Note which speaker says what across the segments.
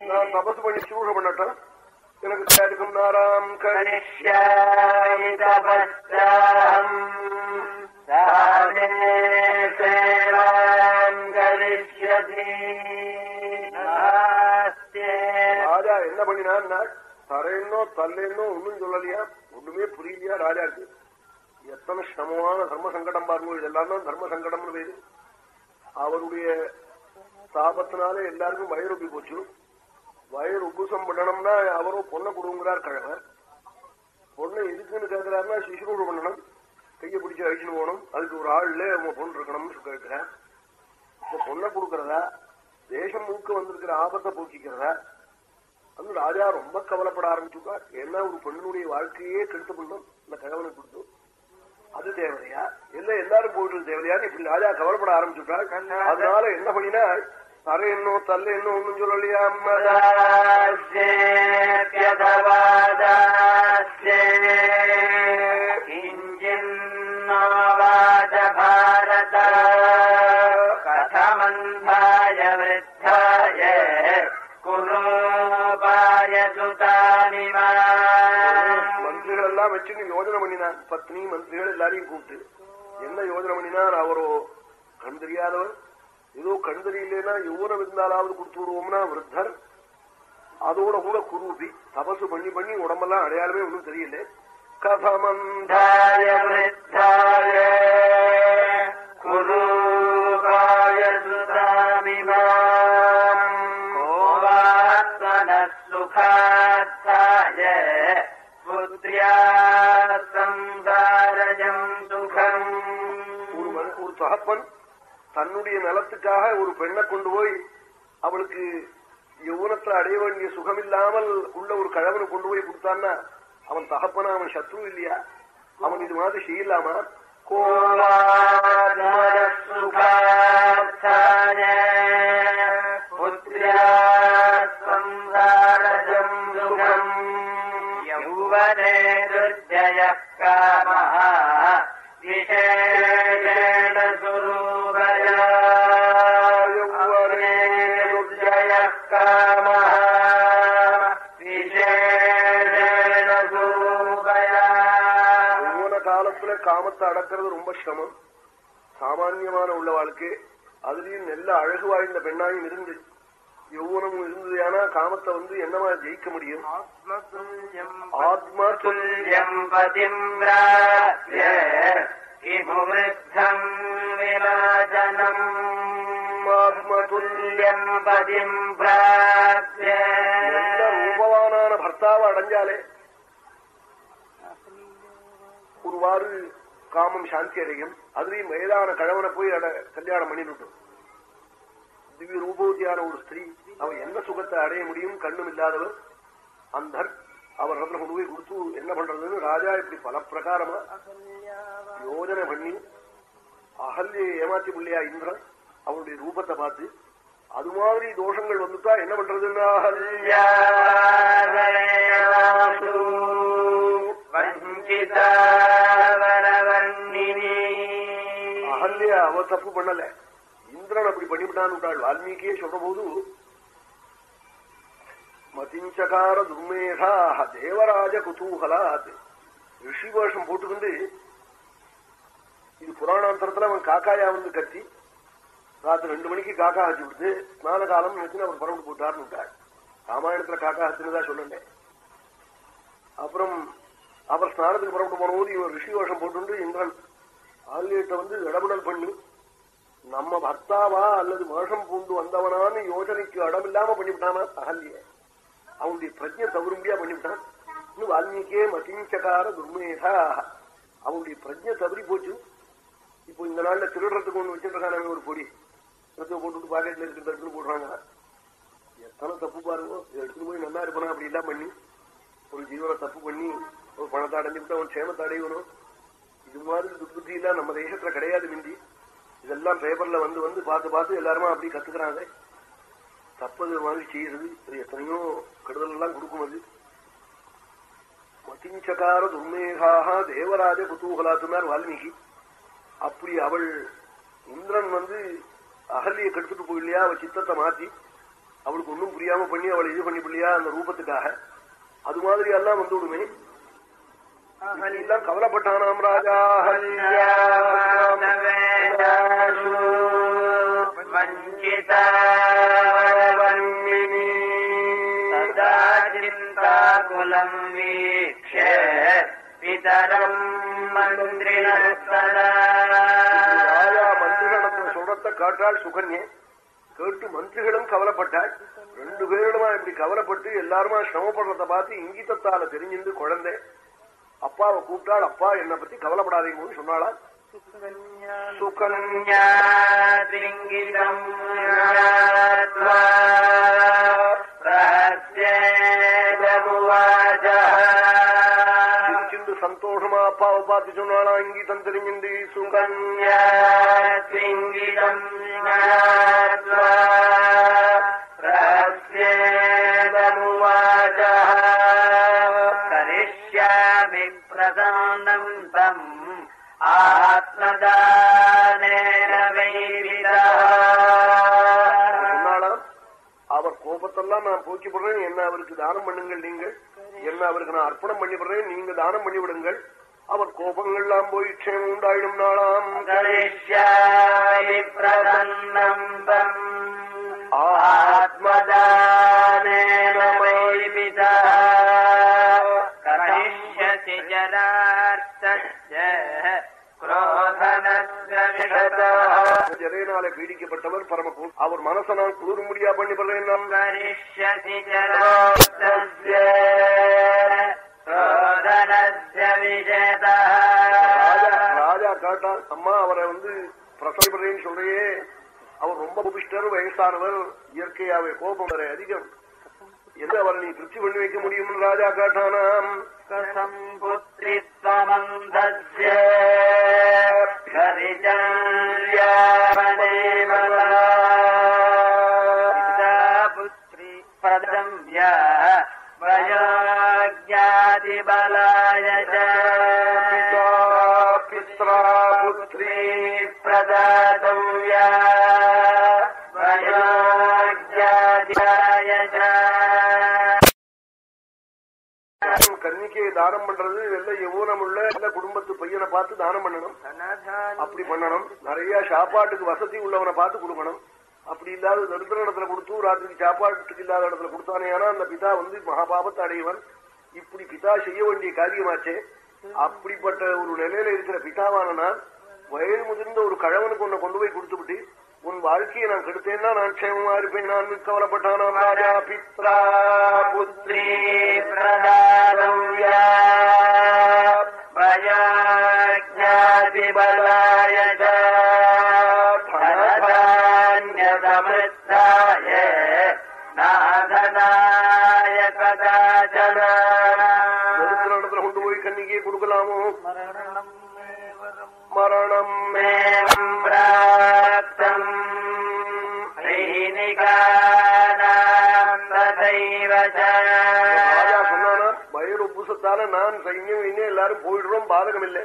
Speaker 1: நான் தபசு பண்ணி சூழ பண்ணட்டேன் எனக்கு தயாரிக்கும் நாராம்
Speaker 2: கணிஷ்யாமி தபஸ்தாம்.
Speaker 1: ராஜா என்ன பண்ணினான்னா தரேன்னோ தல்லேன்னோ ஒண்ணும் சொல்லலையா? ஒண்ணுமே புரியலையா ராஜாக்கு எத்தனை சமமான தர்ம சங்கடம் பாருங்க இதெல்லாம் தான் தர்ம சங்கடம்னு பேரு. அவருடைய தாபத்தினால எல்லாருக்கும் வயிறு போச்சு. வயிறு உபுசம் பண்ணணும்னா அவரும் பொண்ணை கொடுங்கிறார் கழகர் பொண்ணை எதுக்குன்னு கேட்கிறாருன்னா சிசுரூடு பண்ணணும். கையை பிடிச்சு அழிச்சுன்னு போகணும். அதுக்கு ஒரு ஆள்ல உங்க பொண்ணு இருக்கணும்னு கேட்கிறேன் இப்ப பொண்ணை கொடுக்கறதா? தேசம் முழுக்க வந்திருக்கிற ஆபத்தை போக்கிக்கிறதா? அந்த ராஜா ரொம்ப கவலைப்பட ஆரம்பிச்சுட்டார் ஏன்னா ஒரு பெண்ணுடைய வாழ்க்கையே கெடுத்து பண்ணும் இந்த கணவனை கொடுத்து. அது தேவையா இல்ல எல்லாரும் போயிட்டு தேவையான்னு இப்படி ராஜா கவலைப்பட ஆரம்பிச்சுட்டார் அதனால என்ன பண்ணினா தரேன்னோ தல்லேன்னோ ஒன்னும் சொல்லலையா
Speaker 2: கதமந்தாய விருத்தாய குரோபாய சுதானிமா
Speaker 1: மந்திரிகள் எல்லாம் வச்சு யோஜனை பண்ணினான் பத்னி மந்திரிகள் எல்லாரையும் கூப்பிட்டு என்ன யோஜனை பண்ணினான் அவரோ கண் தெரியாதவர் ஏதோ கண் தெரியலன்னா யௌவனம் இருந்தாலாவது கொடுத்து விடுவோம்னா விருத்தர். அதோட கூட குரூபி. தபசு பண்ணி பண்ணி உடம்பெல்லாம் அடையாளமே ஒன்றும் தெரியல. கதமந்தா குரு தன்னுடைய நலத்துக்காக ஒரு பெண்ணை கொண்டு போய் அவளுக்கு யௌவனத்தை அடைய வேண்டிய சுகம் இல்லாமல் உள்ள ஒரு கழவனை கொண்டு போய் கொடுத்தான்னா அவன் தகப்பன அவன் சத்ரு இல்லையா? அவன் இது மாதிரி செய்யலாமா? யௌவனே துர்ஜய காம விசேஷேண சுரு தீர்மானம் உள்ளவாளுக்கு அதுலயும் நல்ல அழகு வாய்ந்த பெண்ணாயும் இருந்து யௌவனமும் இருந்ததுனா காமத்தை வந்து என்னமா ஜெயிக்க முடியும்? ரூபவானான பர்த்தாவை அடைஞ்சாலே ஒருவாறு காமம் சாந்தி அடையும். அதுலயும் வயதான கழவனை போய் அட கல்யாணம் பண்ணிவிட்டோம் திவ்ய ரூபவதியான ஒரு ஸ்திரீ அவன் என்ன சுகத்தை அடைய முடியும்? கண்ணும் இல்லாதவர் அந்தர் அவர் ரத்ன கொண்டு போய் கொடுத்து என்ன பண்றதுன்னு ராஜா இப்படி பல பிரகாரமா யோஜனை பண்ணி அகல்யை ஏமாத்தி பிள்ளையா இந்திரன் அவனுடைய ரூபத்தை பார்த்து அது மாதிரி தோஷங்கள் வந்துட்டா என்ன பண்றதுன்னா அகல்யா அவ தப்பு பண்ணல. இந்திரன் அப்படி பண்ணிவிட்டான்னு வால்மீகியே சொல்ற போது மதிஞ்சகார துர்மேகா தேவராஜ குதூகலாத். ரிஷி வேஷம் போட்டுக்கிண்டு இது புராணாந்தரத்துல அவன் காக்காயா வந்து கத்தி ராத்திரி ரெண்டு மணிக்கு காக்கா ஆச்சு விடுத்து ஸ்நான காலம் நினைச்சு அவர் பரவண்டு போட்டார்னு விட்டாள் ராமாயணத்துல காக்கா ஹத்தினதா சொன்னேன். அப்புறம் அவர் ஸ்நானத்துக்கு புறப்பட்டு போனபோது இவன் ரிஷி வேஷம் போட்டு இந்திரன் ஆல்யத்தை வந்து இடபுடல் பண்ணி. நம்ம பர்த்தாவா அல்லது வேஷம் பூண்டு வந்தவனான்னு யோசனைக்கு இடமில்லாம பண்ணிவிட்டானா? அகல்ய. அவனுடைய பிரஜை தவறும்பியா பண்ணிவிட்டான். இன்னும் வால்மீகியே மகிஞ்சகார துர்மேதா. அவனுடைய பிரஜை தவறி போச்சு. இப்போ இந்த நாள்ல திருடுறதுக்கு ஒண்ணு வச்சிருக்கான ஒரு பொடி. எடுத்து போட்டுட்டு பாக்கெட்ல இருக்கிற எடுத்துட்டு போடுறாங்க. எத்தனை தப்பு பாருங்க. எடுத்துட்டு போய் நல்லா இருப்பானா? அப்படி எல்லாம் பண்ணி ஒரு ஜீவனை தப்பு பண்ணி ஒரு பணத்தை அடைஞ்சுட்டு அவன் க்ஷேமத்தை அடையணும். இது மாதிரி துர்புத்தி எல்லாம் நம்ம தேசத்துல கிடையாது மிந்தி. இதெல்லாம் பேப்பர்ல வந்து வந்து பார்த்து பார்த்து எல்லாருமே அப்படி கத்துக்கிறாங்க. தப்பது மாதிரி செய்யறது இது எத்தனையோ கெடுதல் எல்லாம் கொடுக்கும் அது. மதிஞ்சகார துர்மேகாக தேவராஜ குதூகலாத்துனார் வால்மீகி. அப்படி அவள் இந்திரன் வந்து அகல்லியை கெடுத்துட்டு போயில்லையா அவள் சித்தத்தை மாத்தி. அவளுக்கு ஒன்றும் புரியாம பண்ணி அவளை இது பண்ணி பிள்ளையா அந்த ரூபத்துக்காக. அது மாதிரி எல்லாம் வந்து விடுமே. கவலைப்பட்டானாம் ராஜா
Speaker 2: குலம் வீக்ஷ
Speaker 1: பிதரம் மந்திரின சுரத்தை காட்டாள் சுகன்யே கேட்டு மந்திரிகளும் கவலைப்பட்டாள் ரெண்டு பேரிடமா இப்படி கவலைப்பட்டு எல்லாருமா சிரமப்படுறத பார்த்து இங்கிதத்தால தெரிஞ்சிருந்து குழந்தை. அப்பாவை கூப்பிட்டாள் அப்பா என்னை பத்தி கவலைப்படாதீங்கன்னு சொன்னாளா? சுகன்யா
Speaker 2: ஞாதிங்கிதம் ஞாத்வா பிரத்யேதமுவாச்சः
Speaker 1: சிரிச்சுண்டு சந்தோஷமா அப்பாவை பார்த்து சொன்னாளா? இங்கிதம் தெரிஞ்சுண்டு சுகன்யா
Speaker 2: ஞாதிங்கிதம்
Speaker 1: சொத்தெல்லாம் நான் போக்கி போடுறேன் என்ன அவருக்கு தானம் பண்ணுங்கள் நீங்கள்? என்ன அவருக்கு நான் அர்ப்பணம் பண்ணி விடுறேன் நீங்க தானம் பண்ணி விடுங்கள். அவர் கோபங்கள்லாம் போய் க்ஷேமம் உண்டாயிடும் நாளாம்.
Speaker 2: ஆத்மதானேனமைமிதா கரிஷ்யதி
Speaker 1: ஜலையினாலே பீடிக்கப்பட்டவர் பரமபூ அவர் மனசை நான்
Speaker 2: குளிர் முடியா பண்ணி
Speaker 1: ராஜா காட்டால் அம்மா அவரை வந்து பிரசவப்படுறேன்னு சொல்றையே. அவர் ரொம்ப புபிஷ்டர் வயசானவர் இயற்கையாவே கோபம் வரை அதிகம். எந்த அவரை நீ திருப்தி பண்ணி வைக்க முடியும்? ராஜா காட்டானாம்.
Speaker 2: கசம் புத்திரி पुत्री प्रदम्या वयोज्ञातिबलाय
Speaker 1: தானம் பண்றது வெள்ள யௌவனம் உள்ள நல்ல குடும்பத்து பையனை பார்த்து தானம் பண்ணணும். அப்படி பண்ணணும். நிறைய சாப்பாட்டுக்கு வசதி உள்ளவனை பார்த்து கொடுக்கணும். அப்படி இல்லாத தரித்திர இடத்துல கொடுத்து ராத்திரிக்கு சாப்பாட்டுக்கு இல்லாத இடத்துல கொடுத்தானே ஆனா அந்த பிதா வந்து மகாபாபத்தை அடையவன் இப்படி பிதா செய்ய வேண்டிய காரியமாச்சே. அப்படிப்பட்ட ஒரு நிலையில இருக்கிற பிதாவான நான் வயது முதிர்ந்த ஒரு கழவனுக்கு உன்னை கொண்டு போய் கொடுத்து விட்டு உன் வாழ்க்கையை நான் கெடுத்தேன்னா நான் க்ஷேமமா இருப்பேன். நான் கவலைப்பட்டானோ ராஜா பித்ரா புத்ரி பிரதாரவ்யா பயாஜாதிபலாய பாதகம் இல்லை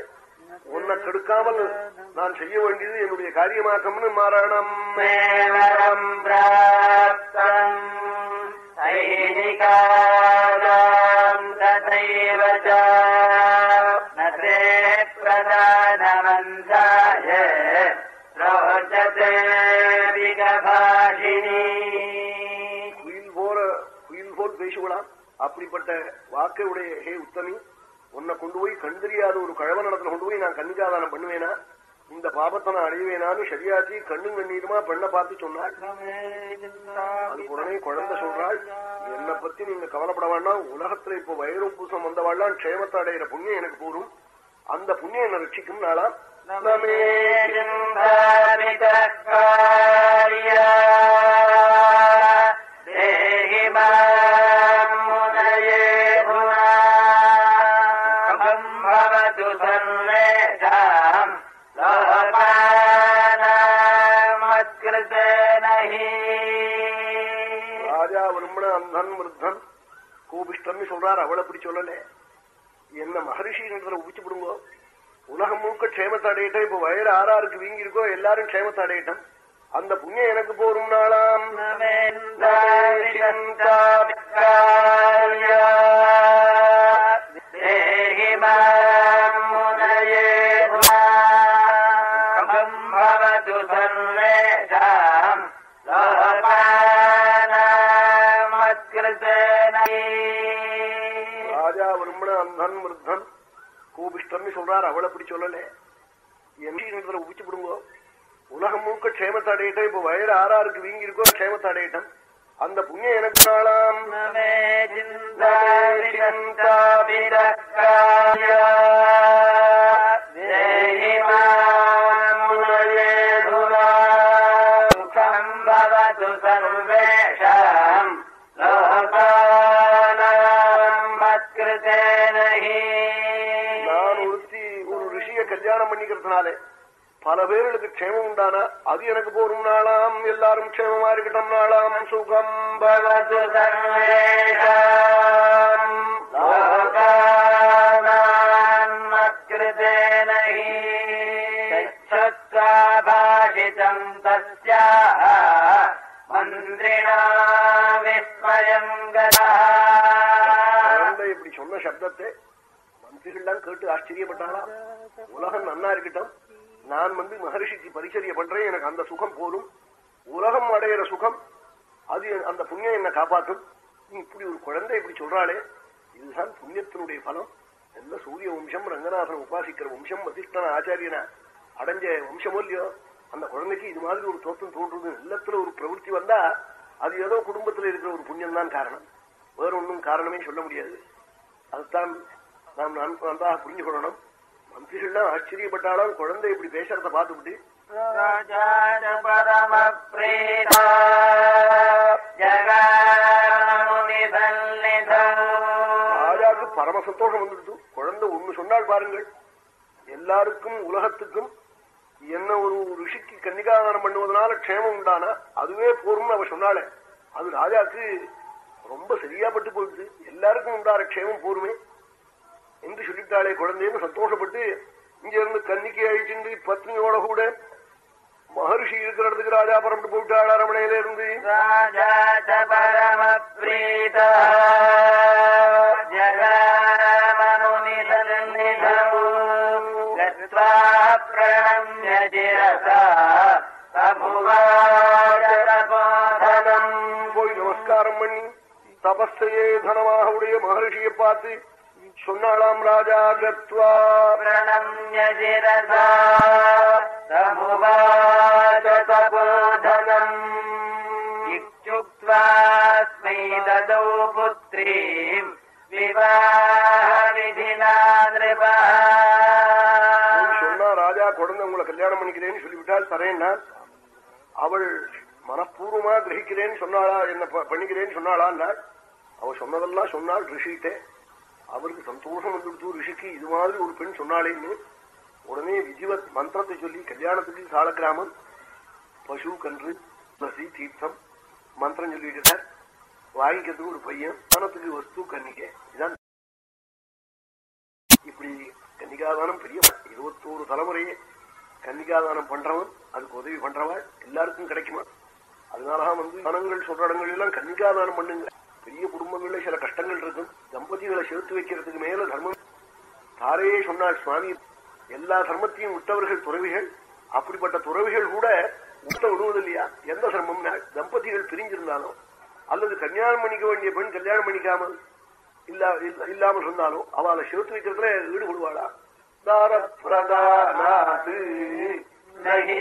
Speaker 1: உன்னை கெடுக்காமல் நான் செய்ய வேண்டியது என்னுடைய காரியமாக்கம்னு மரணம் மேவரம் பிராப்தம். பிரதானமந்தாய ரோஜதே விகபாஷினி. அப்படிப்பட்ட வாக்கையுடைய ஹே உத்தமி உன்னை கொண்டு போய் கண் தெரியாத ஒரு கழவன் இடத்துல கொண்டு போய் நான் கண்ணிக்காதானம் பண்ணுவேனா? இந்த பாபத்தை நான் அழிவேனான்னு சரியாச்சு கண்ணும் கண்ணீருமா பெண்ணை பார்த்து சொன்னாள். அது உடனே குழந்தை சொல்றாள் என்னை பத்தி நீங்க கவலைப்பட வேண்டாம். உலகத்துல இப்ப வயிறும் பூசம் வந்தவாள்லாம் க்ஷேமத்தை அடைகிற புண்ணியம் எனக்கு போரும் அந்த புண்ணியம் என்ன ரட்சிக்கும் நாளா? நமே கோபிஷ்டம்னு சொல்றாரு அவளை அப்படி சொல்லல. என்ன மகரிஷின்றதுல உபிச்சு விடுங்கோ உலகம் முழுக்க க்ஷேமத்தை அடையட்டும் இப்ப வயிறு ஆறாருக்கு வீங்கி இருக்கோ எல்லாரும் க்ஷேமத்தை அடையட்டும். அந்த புண்ணியம் எனக்கு போரும் நாளாம்.
Speaker 2: தேகி
Speaker 1: சொல்றார் அவளை அப்படி சொல்லல. என்ற உபிச்சு விடுங்கோ உலகம் முழுக்க க்ஷேமத்தை அடையட்டும் இப்ப வயறு ஆறாருக்கு வீங்கி இருக்கோ க்ஷேமத்தை அடையட்டும் அந்த புண்ணியம் எனக்கு நாளாம். சொன்னாலே பல பேர்களுக்கு க்ஷேமம் உண்டானா அது எனக்கு போரும் நாளாம் எல்லாரும் க்ஷேமமா இருக்கட்டும் நாளாம். சுகம்
Speaker 2: ஷிதம் தஸ்யா மந்திரிணா
Speaker 1: விஸ்மயங்கரா இப்படி சொன்ன சப்தத்தை மந்திரிகள்லாம் கேட்டு ஆச்சரியப்பட்டானா உலகம் நன்னா இருக்கட்டும் நான் வந்து மகரிஷிக்கு பரிச்சரிய பண்றேன். எனக்கு அந்த சுகம் போலும் உலகம் அடையிற சுகம் அது அந்த புண்ணியம் என்ன காப்பாற்றும். நீ இப்படி ஒரு குழந்தை இப்படி சொல்றாளே இதுதான் புண்ணியத்தினுடைய பலம். நல்ல சூரிய வம்சம் ரங்கநாதன் உபாசிக்கிற வம்சம் வசிஷ்டன ஆச்சாரியனா அடைஞ்ச வம்சமோ இல்லையோ? அந்த குழந்தைக்கு இது மாதிரி ஒரு தோற்றம் தோன்றுறது இல்லத்துல ஒரு பிரவருத்தி வந்தா அது ஏதோ குடும்பத்துல இருக்கிற ஒரு புண்ணியம் தான் காரணம். வேற ஒன்றும் காரணமே சொல்ல முடியாது. அதுதான் நாம் நன்றாக புரிஞ்சு கொள்ளணும். மந்திரிகள்லாம் ஆச்சரியப்பட்டாலும் குழந்தை இப்படி பேசுறத பார்த்துவிட்டு
Speaker 2: பரம பிரீதா
Speaker 1: ராஜாவுக்கு பரம சந்தோஷம் வந்துடுது. குழந்தை ஒண்ணு சொன்னால் பாருங்கள். எல்லாருக்கும் உலகத்துக்கும் என்ன ஒரு ரிஷிக்கு கன்னிகாதானம் பண்ணுவதனால க்ஷேமம் உண்டானா அதுவே போரும்னு அவ சொன்னாலே அது ராஜாக்கு ரொம்ப சரியா பட்டு போயிடுது. எல்லாருக்கும் உண்டார க்ஷேமம் போருமே. என்று சொல்லிட்டாளே குழந்தைன்னு சந்தோஷப்பட்டு இங்க இருந்து கன்னிக்கு அழிச்சுண்டு பத்னியோட கூட மகர்ஷி இருக்கிற இடத்துக்கு ராஜா பரம்பிட்டு போயிட்டாள் அரமனையில இருந்து. போய் நமஸ்காரம் பண்ணி தபஸையே தனமாக உடைய மகர்ஷியை பார்த்து சொன்னாளாம் ராஜா கத்வா.
Speaker 2: பிரணம்யஜிரசாபோதனம் இக்யுக்வாஸ்மை ததௌ புத்ரீம் விவாக
Speaker 1: விதினா சொன்னா ராஜா குழந்தை உங்களை கல்யாணம் பண்ணிக்கிறேன்னு சொல்லிவிட்டால் தரேன்னா அவள் மனப்பூர்வமா கிரகிக்கிறேன்னு சொன்னாளா என்ன பண்ணிக்கிறேன்னு சொன்னாளான்னா அவள் சொன்னதெல்லாம் சொன்னாள் ரிஷிகிட்டே அவருக்கு சந்தோஷம் வந்துடுத்து ரிஷிக்கு இது மாதிரி ஒரு பெண் சொன்னாலேன்னு உடனே விஜிவத் மந்திரத்தை சொல்லி கல்யாணத்துக்கு சாலக்கிராமம் பசு கன்று துளசி தீர்த்தம் மந்திரம் சொல்லிட்டு வாங்கிக்கிறதுக்கு ஒரு பையன் தானத்துக்கு வஸ்து கன்னிக்கை இதான் இப்படி கன்னிகாதானம் பெரிய இருபத்தோரு தலைமுறையே கன்னிகாதானம் பண்றவன் அதுக்கு உதவி பண்றவன் எல்லாருக்கும் கிடைக்குமா? அதனாலதான் வந்து தானங்கள் சொல்ற இடங்கள் எல்லாம் கன்னிகாதானம் பண்ணுங்க. பெரிய குடும்பங்கள்ல சில கஷ்டங்கள் இருக்கும். தம்பதிகளை சேர்த்து வைக்கிறதுக்கு மேல தர்மம். தாரையே சொன்னாள் சுவாமி எல்லா தர்மத்தையும் விட்டவர்கள் துறவிகள். அப்படிப்பட்ட துறவிகள் கூட விட்ட விடுவது இல்லையா எந்த தர்மம்னா தம்பதிகள் பிரிஞ்சிருந்தாலும் அல்லது கல்யாணம் பண்ணிக்க வேண்டிய பெண் கல்யாணம் பண்ணிக்காமல் இல்ல இல்ல- இல்லாமல் இருந்தாலும் அவளை சேர்த்து வைக்கிறதுல ஈடுபடுவாளா? தாரப்பிரதானாத்து
Speaker 2: नहि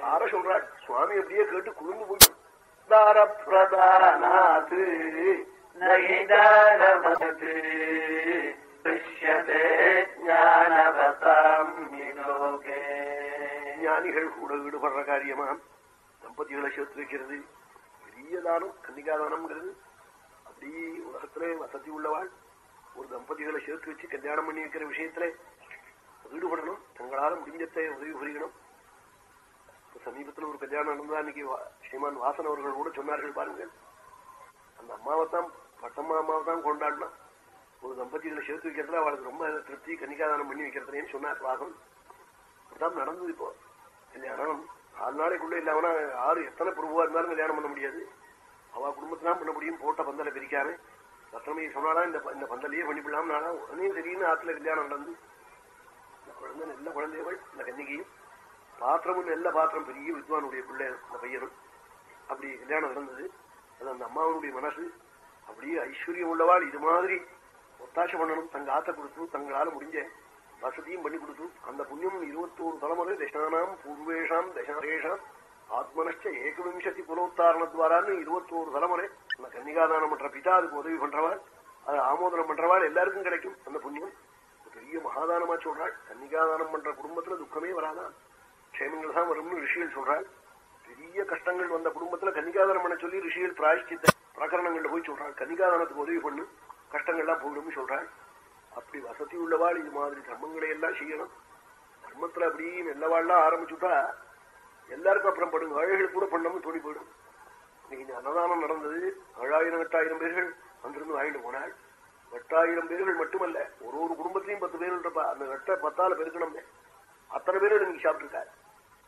Speaker 1: ஆர சொல்றாள் சுவாமி அப்படியே கேட்டு குழுந்து போய்
Speaker 2: தார பிரதானாத்து
Speaker 1: ஞானிகள் கூட ஈடுபடுற காரியமா? தம்பதிகளை சேர்த்து வைக்கிறது. பெரிய தானம் கன்னிகாதானம்ங்கிறது அப்படி உலகத்திலே வசதி உள்ளவாள். ஒரு தம்பதிகளை சேர்த்து வச்சு கல்யாணம் பண்ணி வைக்கிற விஷயத்துல ஈடுபடணும் தங்களால முடிஞ்சத்தை உதவி புரியணும் சமீபத்தில் ஒரு கல்யாணம் நடந்தா அன்னைக்கு ஸ்ரீமான் வாசன் அவர்கள் கூட சொன்னார்கள் பாருங்கள் அந்த அம்மாவை தான் பட்டம்மா அம்மாவை தான் கொண்டாடினான் ஒரு தம்பதிகளை சேர்த்து வைக்கிறதுல அவளுக்கு ரொம்ப திருப்தி கன்னிகாதானம் பண்ணி வைக்கிறதுலேன்னு சொன்னார் வாசன் அதான் நடந்தது இப்போ கல்யாணம் ஆறு நாளைக்குள்ள இல்லாமனா ஆறு எத்தனை பிரபுவா இருந்தாலும் கல்யாணம் பண்ண முடியாது அவ குடும்பத்திலாம் பண்ண முடியும் போட்ட பந்தலை பிரிக்காம ரத்னமையை சொன்னாலா இந்த இந்த பந்தலையே பண்ணிவிடலாம் நானா உடனே திடீர்னு ஆத்துல கல்யாணம் நடந்து இந்த குழந்தை நல்ல குழந்தைகள் இந்த கன்னிகையும் பாத்திரமும் நல்ல பாத்திரம் பெரிய வித்வானுடைய பிள்ளை அந்த பையனும். அப்படி கல்யாணம் நடந்தது. அது அந்த அம்மாவனுடைய மனசு அப்படியே ஐஸ்வர்யம் உள்ளவாள் இது மாதிரி ஒத்தாசை பண்ணணும். தங்க ஆத்த கொடுத்து தங்களால முடிஞ்ச வசதியும் பண்ணி கொடுத்து அந்த புண்ணியம் இருபத்தோரு தலைமுறை தசானாம் பூர்வேஷாம் தசாரேஷாம் ஆத்மனச்ச ஏகவிம்சதி புலோத்தாரணத்வாரான்னு இருபத்தோரு தலைமுறை நம்ம கன்னிகாதானம் பண்ற பிதா அதுக்கு உதவி பண்றவாள் அது ஆமோதனம் பண்றவாள் எல்லாருக்கும் கிடைக்கும் அந்த புண்ணியம். பெரிய மகாதானமா சொல்றாள். கன்னிகாதானம் பண்ற குடும்பத்துல துக்கமே வராதான் க்ஷேமங்கள் தான் வரும்னு ரிஷிகள் சொல்றாள். பெரிய கஷ்டங்கள் வந்த குடும்பத்துல கன்னிகாதானம் பண்ண சொல்லி ரிஷிகள் பிராயஷ்டித்த பிரகரணங்கள்ல போய் சொல்றாள். கன்னிகாதானத்துக்கு உதவி பண்ணு கஷ்டங்கள்லாம் போயிடும்னு சொல்றாள். அப்படி வசதி உள்ளவாள் இது மாதிரி தர்மங்களை எல்லாம் செய்யணும். தர்மத்துல அப்படி நல்லவாள்லாம் ஆரம்பிச்சுட்டா எல்லாருக்கும் அப்புறம் படும் ஏழைகள் கூட பண்ணணும்னு தோணி போயிடும். இன்னைக்கு அன்னதானம் நடந்தது. ஏழாயிரம் எட்டாயிரம் பேர்கள் அங்கிருந்து வாங்கிட்டு போனாள். எட்டாயிரம் பேர்கள் மட்டுமல்ல ஒரு ஒரு குடும்பத்திலையும் பத்து பேர் இருப்பா அந்த எட்ட பத்தால பெருக்கணும்னு அத்தனை பேரும் நீங்க சாப்பிட்டுருக்காரு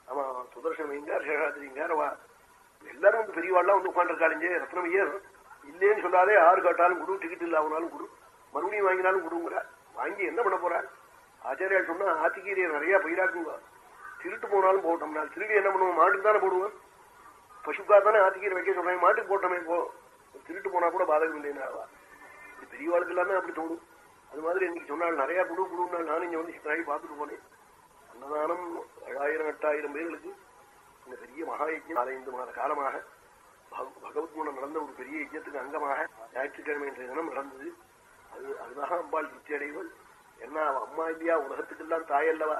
Speaker 1: ஆமா சுதர்சன் எங்கார் சேஷாத்திரி எங்காரவா எல்லாரும் வந்து பெரியவாள்லாம் வந்து உட்காந்துருக்காருங்க ரத்னம் ஐயர் இல்லேன்னு சொல்லாதே யாரு காட்டாலும் குடு டிக்கெட் இல்லாமனாலும் குடு. மறுபடியும் வாங்கினாலும் கொடுங்கிறார் வாங்கி என்ன பண்ண போறாள்? ஆச்சாரியால் சொன்னா ஆத்திகீரியை நிறைய பயிராக்குங்க. திருட்டு போனாலும் போட்டோம்னா திருடி என்ன பண்ணுவோம்? மாட்டுக்கு தானே போடுவோம்? பசுக்கா தானே ஆத்திகீரை வைக்க சொல்றேன் மாட்டுக்கு போட்டோமே போ. திருட்டு போனா கூட பாதகம் இல்லைன்னா பெரியவாளுக்கு எல்லாமே அப்படி தோணும். அது மாதிரி இன்னைக்கு சொன்னால் நிறைய குழு குடுன்னா நானும் இங்க வந்து சித்தராகி பார்த்துட்டு போனேன். அன்னதானம் ஏழாயிரம் எட்டாயிரம் பேர்களுக்கு இந்த பெரிய மகா யஜ்யம் நாலஞ்சு மாத காலமாக பகவத் மூலம் நடந்த ஒரு பெரிய யஜ்யத்துக்கு அங்கமாக ஞாயிற்றுக்கிழமை என்ற தினம் நடந்தது. அது அதுதான் அம்பாள் திருப்தி அடைவள். என்ன அம்மா இல்லையா? உலகத்துக்கெல்லாம் தாய் அல்லவா?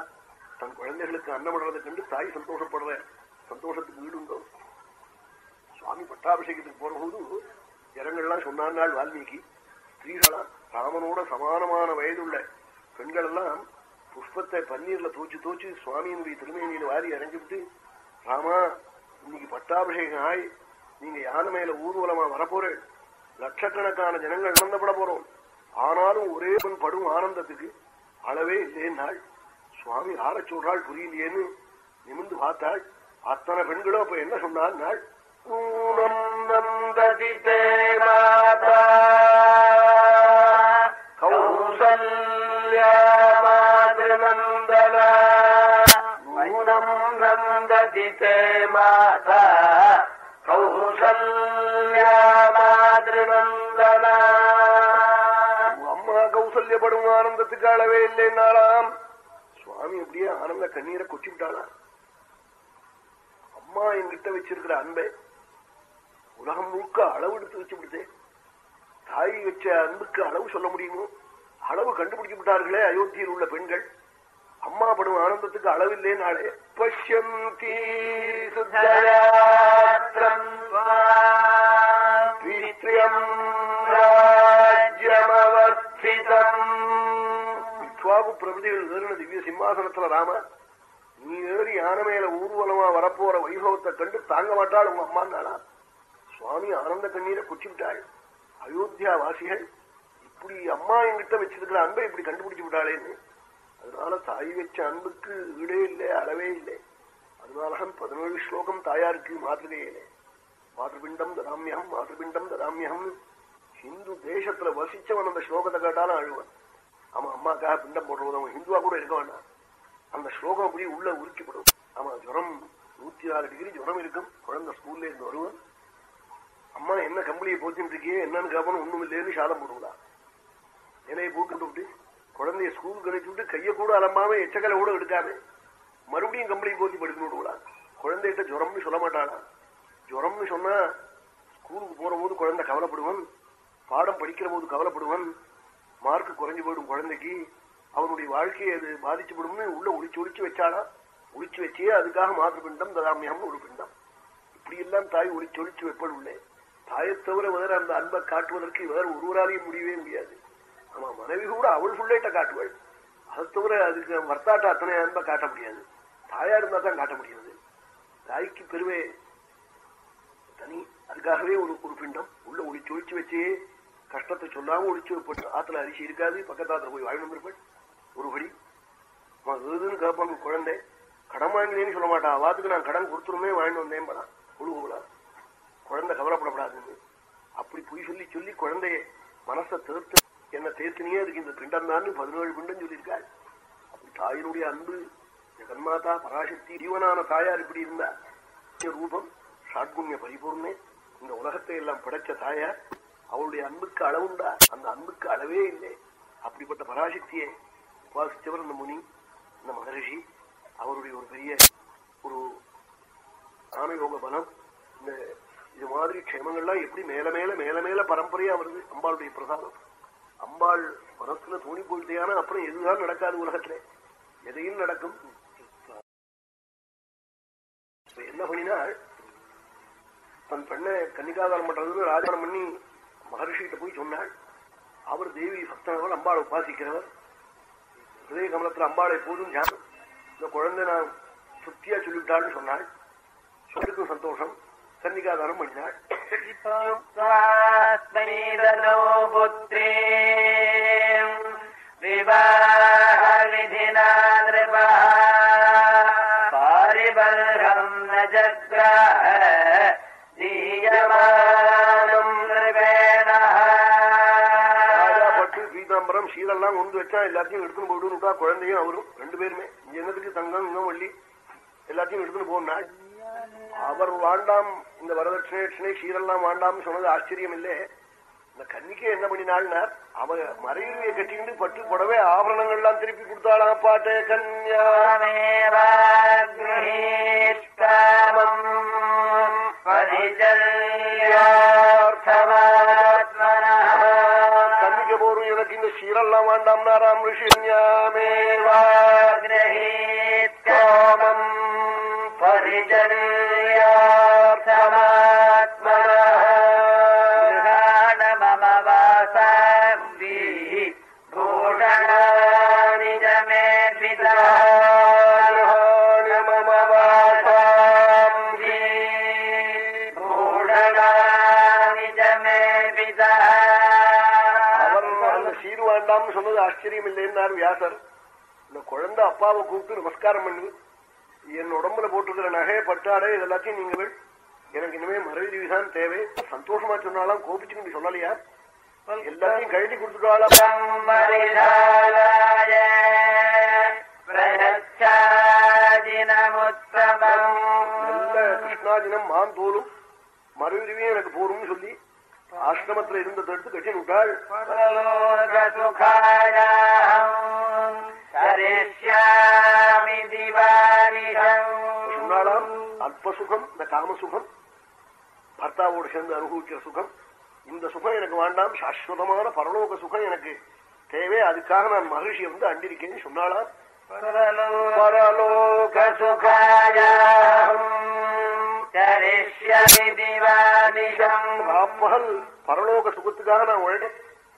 Speaker 1: தன் குழந்தைகளுக்கு அன்னமிடுறதை கண்டு தாய் சந்தோஷப்படுற சந்தோஷத்துக்கு ஈடுண்டோ சுவாமி பட்டாபிஷேகத்துக்கு போறபோது ஜனங்கள்லாம் சொன்னார்கள் வால்மீகி. ஸ்திரீகளா ராமனோட சமானமான வயதுள்ள பெண்கள் எல்லாம் புஷ்பத்தை பன்னீர்ல தோச்சு தோச்சு சுவாமியினுடைய திருமேனியில வாரி இறங்கிவிட்டு ராமா இன்னைக்கு பட்டாபிஷேகம் ஆய் நீங்க யானை மேல ஊர்வலமா வரப்போறேன் லட்சக்கணக்கான ஜனங்கள் இழந்தப்பட போறோம். ஆனாலும் ஒரே பெண் படும் ஆனந்தத்துக்கு அளவே இல்லைன்னாள் சுவாமி ஆற சொல்றாள் புரியலையேன்னு நிமிந்து பார்த்தாள். அத்தனை பெண்களும் அப்ப என்ன சொன்னாள் நாள்
Speaker 2: மாதா தேவாதா கௌசல்யாமாதிருநந்தன நூனம் நந்ததி தே மாதா கௌசல்யாமாதிருநந்தன
Speaker 1: அம்மா கௌசல்யப்படும் ஆனந்தத்துக்கு அளவே இல்லைன்னாலாம் சுவாமி அப்படியே ஆனந்த கண்ணீரை கொச்சிவிட்டாளாம் அம்மா என்கிட்ட வச்சிருக்கிற அன்பை உலகம் முழுக்க அளவு எடுத்து வச்சு விடுதே தாய் வச்ச அன்புக்கு அளவு சொல்ல முடியுமோ? அளவு கண்டுபிடிச்சு விட்டார்களே அயோத்தியில் உள்ள பெண்கள். அம்மா படும் ஆனந்தத்துக்கு அளவில்லே நாளே. பஷ்யந்தி
Speaker 2: சுத்தராத்திரம்
Speaker 1: பிரபதிகள் ஏறின திவ்ய சிம்மாசனத்துல ராம நீ ஏறி யானை மேல ஊர்வலமா வரப்போற வைபவத்தை கண்டு தாங்க மாட்டாள் உங்க அம்மா நாளா சுவாமி ஆனந்த கண்ணீரை குச்சிவிட்டாள் அயோத்தியா வாசிகள் இப்படி அம்மா என்கிட்ட வச்சிருக்கிற அன்பை இப்படி கண்டுபிடிச்சு விட்டாளேன்னு. அதனால தாய் வச்ச அன்புக்கு ஈடே இல்லை அளவே இல்லை. அதனாலதான் பதினேழு ஸ்லோகம் தாயாருக்கு மாத்திரையிலே மாதபிண்டம் தராமியம் மாதபிண்டம் தராமியம் ஹிந்து தேசத்துல வசிச்சவன் அந்த ஸ்லோகத்தை கேட்டாலும் அழுவன். அவன் அம்மாக்காக பிண்டம் போடுறது அவன் ஹிந்துவா கூட இருக்க வேண்டாம். அந்த ஸ்லோகம் அப்படி உள்ள உருக்கிப்படும். அவன் ஜுரம் நூத்தி நாலு டிகிரி ஜுரம் இருக்கும். குழந்தை ஸ்கூல்ல இருந்து வருவன். அம்மா என்ன கம்பளியை போச்சுட்டு இருக்கியே? என்னன்னு கவனம் ஒண்ணும் சாதம் போடுங்களா இலையை போட்டு விட்டு குழந்தைய ஸ்கூல் கழிச்சு விட்டு கையை கூட அலம்பாம எச்சக்கலை கூட எடுக்காம மறுபடியும் கம்பளியை போத்தி படுத்து விடுவா குழந்தைகிட்ட ஜுரம்னு சொல்ல மாட்டானா? ஜுரம்னு சொன்னா ஸ்கூலுக்கு போற போது குழந்தை கவலைப்படுவன் பாடம் படிக்கிற போது கவலைப்படுவன் மார்க் குறைஞ்சு போயிடும் குழந்தைக்கு. அவனுடைய வாழ்க்கையை அது பாதிச்சுவிடும்னு உள்ள ஒளிச்சு ஒளிச்சு வச்சானா? ஒளிச்சு வச்சே அதுக்காக மாற்று பிண்டம் ததாமியம் ஒரு பிண்டம். இப்படி எல்லாம் தாய் ஒளிச்சு ஒளிச்சு வைப்பது உள்ளே. தாயை தவிர வேற அந்த அன்பை காட்டுவதற்கு வேற ஒருவராலையும் முடியவே முடியாது. ஆமா மனைவி கூட அவள் புள்ளைட்ட காட்டுவாள். அதை தவிர அதுக்கு வர்த்தாட்ட அத்தனை அன்பை காட்ட முடியாது. தாயா இருந்தா தான் காட்ட முடியாது. தாய்க்கு பெருமை தனி. அதுக்காகவே ஒரு குறிப்பிண்டம் பிண்டம். உள்ள ஒளிச்சு ஒழிச்சு வச்சே கஷ்டத்தை சொல்லாம ஒழிச்சு வைப்பட்டு ஆத்துல அரிசி இருக்காது பக்கத்தாத்துல போய் வாழ்ந்து வந்திருப்பேன் ஒருபடி. ஏதுன்னு கேட்பாங்க குழந்தை. கடன் வாங்கினேன்னு சொல்ல மாட்டான் அவாத்துக்கு நான் கடன் கொடுத்துருமே வாழ்ந்து வந்தேன் படா முழுகுங்களா குழந்தை கவலைப்படப்படாதுன்னு அப்படி பொய் சொல்லி சொல்லி குழந்தைய மனசை தேர்த்து என்ன தேர்த்தினே அதுக்கு இந்த பிண்டம் தான் பதினேழு பிண்டம் சொல்லியிருக்காள் அப்படி தாயினுடைய அன்பு ஜெகன்மாதா பராசக்தி ஜீவனான தாயார் இப்படி இருந்தா ரூபம் ஷாட்குண்ய பரிபூர்ணே இந்த உலகத்தை எல்லாம் படைச்ச தாயார் அவளுடைய அன்புக்கு அளவுண்டா? அந்த அன்புக்கு அளவே இல்லை. அப்படிப்பட்ட பராசக்தியை உபாசித்தவர் இந்த முனி இந்த மகரிஷி அவருடைய ஒரு பெரிய ஒரு ஆமயோக பலம் இந்த மாதிரி க்ஷேமங்கள்லாம் எப்படி மேல மேல மேல மேல பரம்பரையா வருது? அம்பாளுடைய பிரசாதம். அம்பாள் மனசுல தோணி போயிட்டேயான அப்புறம் எதுதான் நடக்காது உலகத்துல? எதையும் நடக்கும். என்ன பண்ணினால் தன் பெண்ணை கன்னிகாதாரம் பண்றதுன்னு ராஜாரம் பண்ணி மகர்ஷிகிட்ட போய் சொன்னாள். அவர் தேவி சப்தனவர் அம்பாளை உபாசிக்கிறவர். ஹிருதய கமலத்துல அம்பாளை போதும் இந்த குழந்தை நான் சுத்தியா சொல்லிவிட்டாள்னு சொன்னாள். சொல்லுக்கும் சந்தோஷம். கன்னிகாதானம் பண்ணினாள்
Speaker 2: ஸ்மீதோ புத்ரீ விவாஹ விதினா பாரிபல்கம் ந ஜக்ராஹ தீயமானம்
Speaker 1: பீதாம்பரம் சீரெல்லாம் கொண்டு வச்சா எல்லாத்தையும் எடுத்துன்னு விட்டா குழந்தையும் அவரும் ரெண்டு பேருமே. இங்க என்னத்துக்கு தங்கம் இன்னும் வள்ளி எல்லாத்தையும் எடுத்துன்னு போனாள் அவர் வாண்டாம் இந்த வரதட்சணை தட்சணை சீரெல்லாம் வாண்டாம்னு சொன்னது ஆச்சரியம் இல்லே இந்த கன்னிக்கே என்ன பண்ணினாள்னார் அவ மறைவியை கட்டிக்கிட்டு பட்டு புடவை ஆபரணங்கள்லாம் திருப்பி கொடுத்தாளாம். பாட்டே கன்யா. கன்னிக்க போரும் எனக்கு இந்த சீரெல்லாம் வேண்டாம்னாராம் ரிஷின்யாமேவா காமம் சொன்னது ஆச்சரியம் இல்லைன்னார் வியாசர். இந்த குழந்தை அப்பாவை கூப்பிட்டு நமஸ்காரம் பண்ணி என் உடம்புல போட்டிருக்கிற நகை பட்டாடை இதெல்லாத்தையும் நீங்கள் எனக்கு இனிமே மறைவி தான் தேவை. சந்தோஷமா சொன்னாலும் கோபிச்சுக்கிட்டு சொல்லலையா? எல்லாத்தையும் கழட்டி கொடுத்துட்டாளா? நல்ல கிருஷ்ணாஜினம் மான் தோலும் மறுவிரிவையும் எனக்கு போரும்னு சொல்லி ஆசிரமத்துல இருந்ததை எடுத்து கட்டி விட்டாள்.
Speaker 2: கரிஷ்யாமி திவாரிஷம்
Speaker 1: சொன்னாலாம் அல்ப சுகம் இந்த காம சுகம் பர்த்தாவோடு சேர்ந்து அனுபவிக்கிற சுகம். இந்த சுகம் எனக்கு வேண்டாம் சாஸ்வதமான பரலோக சுகம் எனக்கு தேவை. அதுக்காக நான் மகிழ்ச்சியை வந்து அண்டிருக்கேன்னு சொன்னாலாம் ராப்பகல் பரலோக சுகத்துக்காக நான் உழைட்டேன்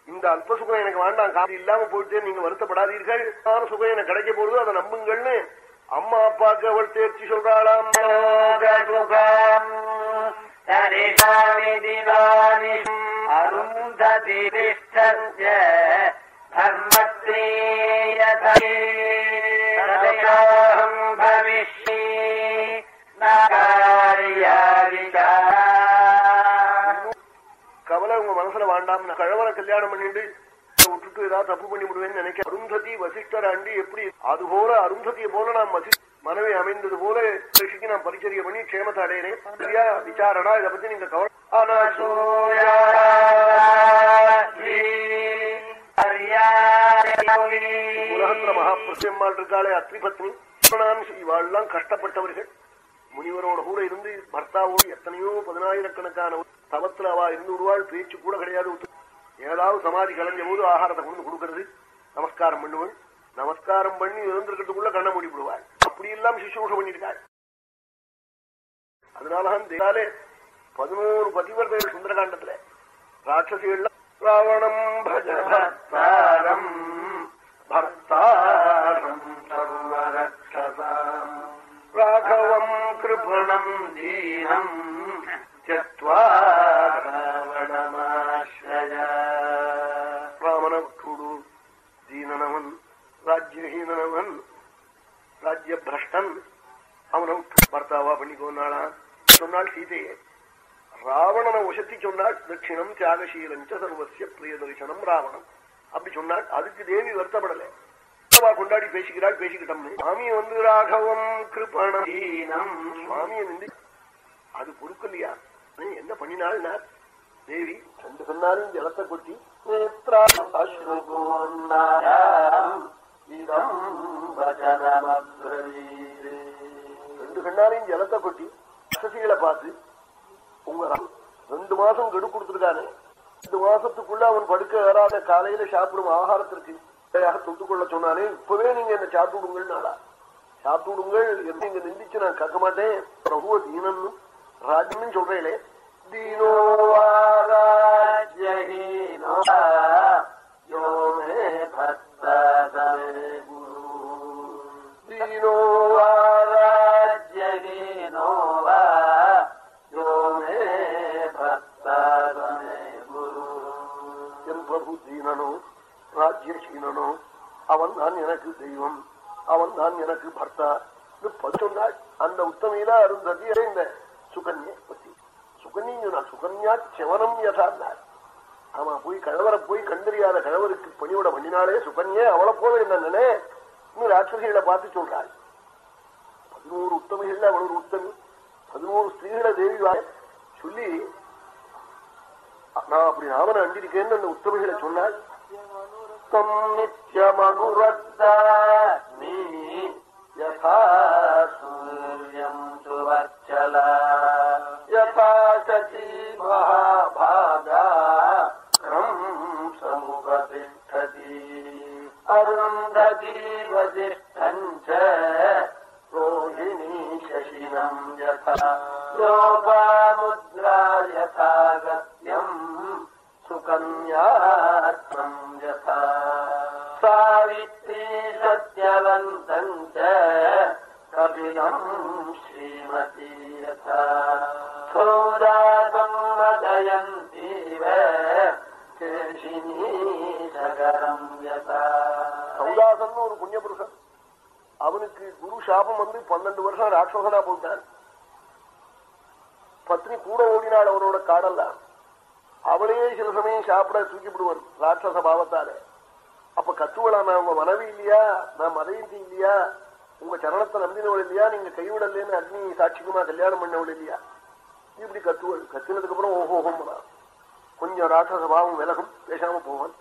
Speaker 1: இந்த அல்ப சுகம் எனக்கு வேண்டாம் காது இல்லாம போயிட்டு நீங்க வருத்தப்படாதீர்கள். சுகம் எனக்கு கிடைக்க போகுது அதை நம்புங்கள்னு அம்மா அப்பாக்கு அவள் தேர்ச்சி சொல்றாளாம். கவலை உங்க மனசுல வாண்டாம் கழவரை கல்யாணம் பண்ணிட்டு விட்டுட்டு ஏதாவது தப்பு பண்ணி விடுவேன்னு நினைக்க. அருந்ததி வசிஷ்டர் அண்டி எப்படி? அது போல அருந்ததியை போல நாம் வசி மனைவி அமைந்தது போல ரிஷிக்கு நான் பரிச்சரிய பண்ணி க்ஷேமத்தை அடையிறேன். சரியா? விசாரணா இதை பத்தி நீங்க கவலை ஆனா உலகத்துல மகாபிரசியம்மாள் இருக்காளே அத்ரி பத்னி இவாள்லாம் கஷ்டப்பட்டவர்கள். முனிவரோட கூட இருந்து பர்த்தாவோடு எத்தனையோ பதினாயிரக்கணக்கான தவத்துல அவா இருந்து ஒருவாள் பேச்சு கூட கிடையாது. ஏதாவது சமாதி கலைஞ்ச போது ஆகாரத்தை கொண்டு கொடுக்கறது. நமஸ்காரம் பண்ணுவள் நமஸ்காரம் பண்ணி இருந்திருக்கிறதுக்குள்ள கண்ண மூடி விடுவாள் அப்படி எல்லாம் சுசூஷம் பண்ணிருக்காள் அதனாலதான் தேவாலே பதினோரு பதிவர்கள் சுந்தரகாண்டத்துல ராட்சசிகள் ராவணம் பஜ பர்த்தாரம் பர்த்தாரம் சர்வரக்ஷசாம் கிருபணம் தீனம் ராமன விட்டுடு தீனனவன் ராஜ்யஹீனனவன் ராஜ்ய பிரஷ்டன் அவனை விட்டு பர்த்தாவா பண்ணிக்கோனாளா சொன்னாள் சீதையே ராவணனை உசத்தி சொன்னாள் தட்சிணம் தியாகசீலஞ்ச சர்வசிய பிரியதர்சனம் ராவணன் அப்படி சொன்னாள் அதுக்கு தேவி வருத்தப்படல கொண்டாடி பேசிக்கிறாள் பேசிக்கிட்டோம்னு சுவாமி வந்து ராகவம் கிருபணம் சுவாமியை நின்று அது பொறுக்கலையா என்ன பண்ணினாள் தேவி ரெண்டு சொன்னாலும் ஜலத்தை கொட்டி நேத்ரா ரெண்டு கண்ணாலையும் ஜலத்தை கொட்டி சசிகளை பார்த்து உங்க ரெண்டு மாசம் கெடு கொடுத்துருக்கானே ரெண்டு மாசத்துக்குள்ள அவன் படுக்க வராத காலையில சாப்பிடும் ஆகாரத்திற்கு தொட்டுக்கொள்ள சொன்னானே இப்பவே நீங்க என்ன சாப்பிடுங்கள் நாளா சாப்பிடுங்கள் என்ன இங்க நிந்திச்சு நான் கக்க மாட்டேன். பிரபுவ தீனன்னு ராஜ்யம் சொல்றேன் ராஜ்யஹீனனோ அவன் தான் எனக்கு தெய்வம் அவன் தான் எனக்கு பர்த்தா. பச்சொன்னாள் அந்த உத்தமையில அருந்ததி அடைந்த சுகன்யா பத்தி. சுகன்யா சுகன்யா செவனம் யதாந்தாள் ஆமா போய் கழவரை போய் கண்டறியாத கழவருக்கு பணியோட பண்ணினாலே சுகன்யே அவளை போல என்னன்னே இன்னும் ராட்சசிகளை பார்த்து சொல்றாள். பதினோரு உத்தமிகள் அவள் ஒரு உத்தமி. பதினோரு ஸ்திரீகளை தேவி சொல்லி நான் அப்படி ராமனை அண்டிருக்கேன்னு அந்த உத்தமிகளை சொன்னாள். தம் நித்யமனுரத்தாமி யதா சூரியம் சுவர்ச்சல யதா சசி மகாபாகா சமுகதிஷ்டதி அருந்ததி வசிஷ்டஞ்ச ரோஹிணி சசினம் யதா யோகாமுத்ரா யதா கத்யம் சுகன்யாத்மம் யதா சாவித்ரி சத்யவந்தம் கபிலம் ஸ்ரீமதி சௌதாசன் ஒரு புண்ணிய புருஷன் அவனுக்கு குரு சாபம் வந்து பன்னெண்டு வருஷம் ராட்சசனா போட்டான் பத்னி கூட ஓடினாள் அவரோட காடல்ல. அவளையே சில சமயம் சாப்பிட தூக்கிவிடுவான் ராட்சச பாவத்தால. அப்ப கத்துவளா நான் உங்க மனைவி இல்லையா? நான் மதயந்தி இல்லையா? உங்க சரணத்தை நம்பினவள் இல்லையா? நீங்க கைவிடலன்னு அக்னி சாட்சிக்குமா கல்யாணம் பண்ணவள் இல்லையா? இப்படி கத்து கத்தினதுக்கு அப்புறம் ஓஹோஹோம் கொஞ்சம் ராட்சசபாவம் விலகும் பேசாம போவான்.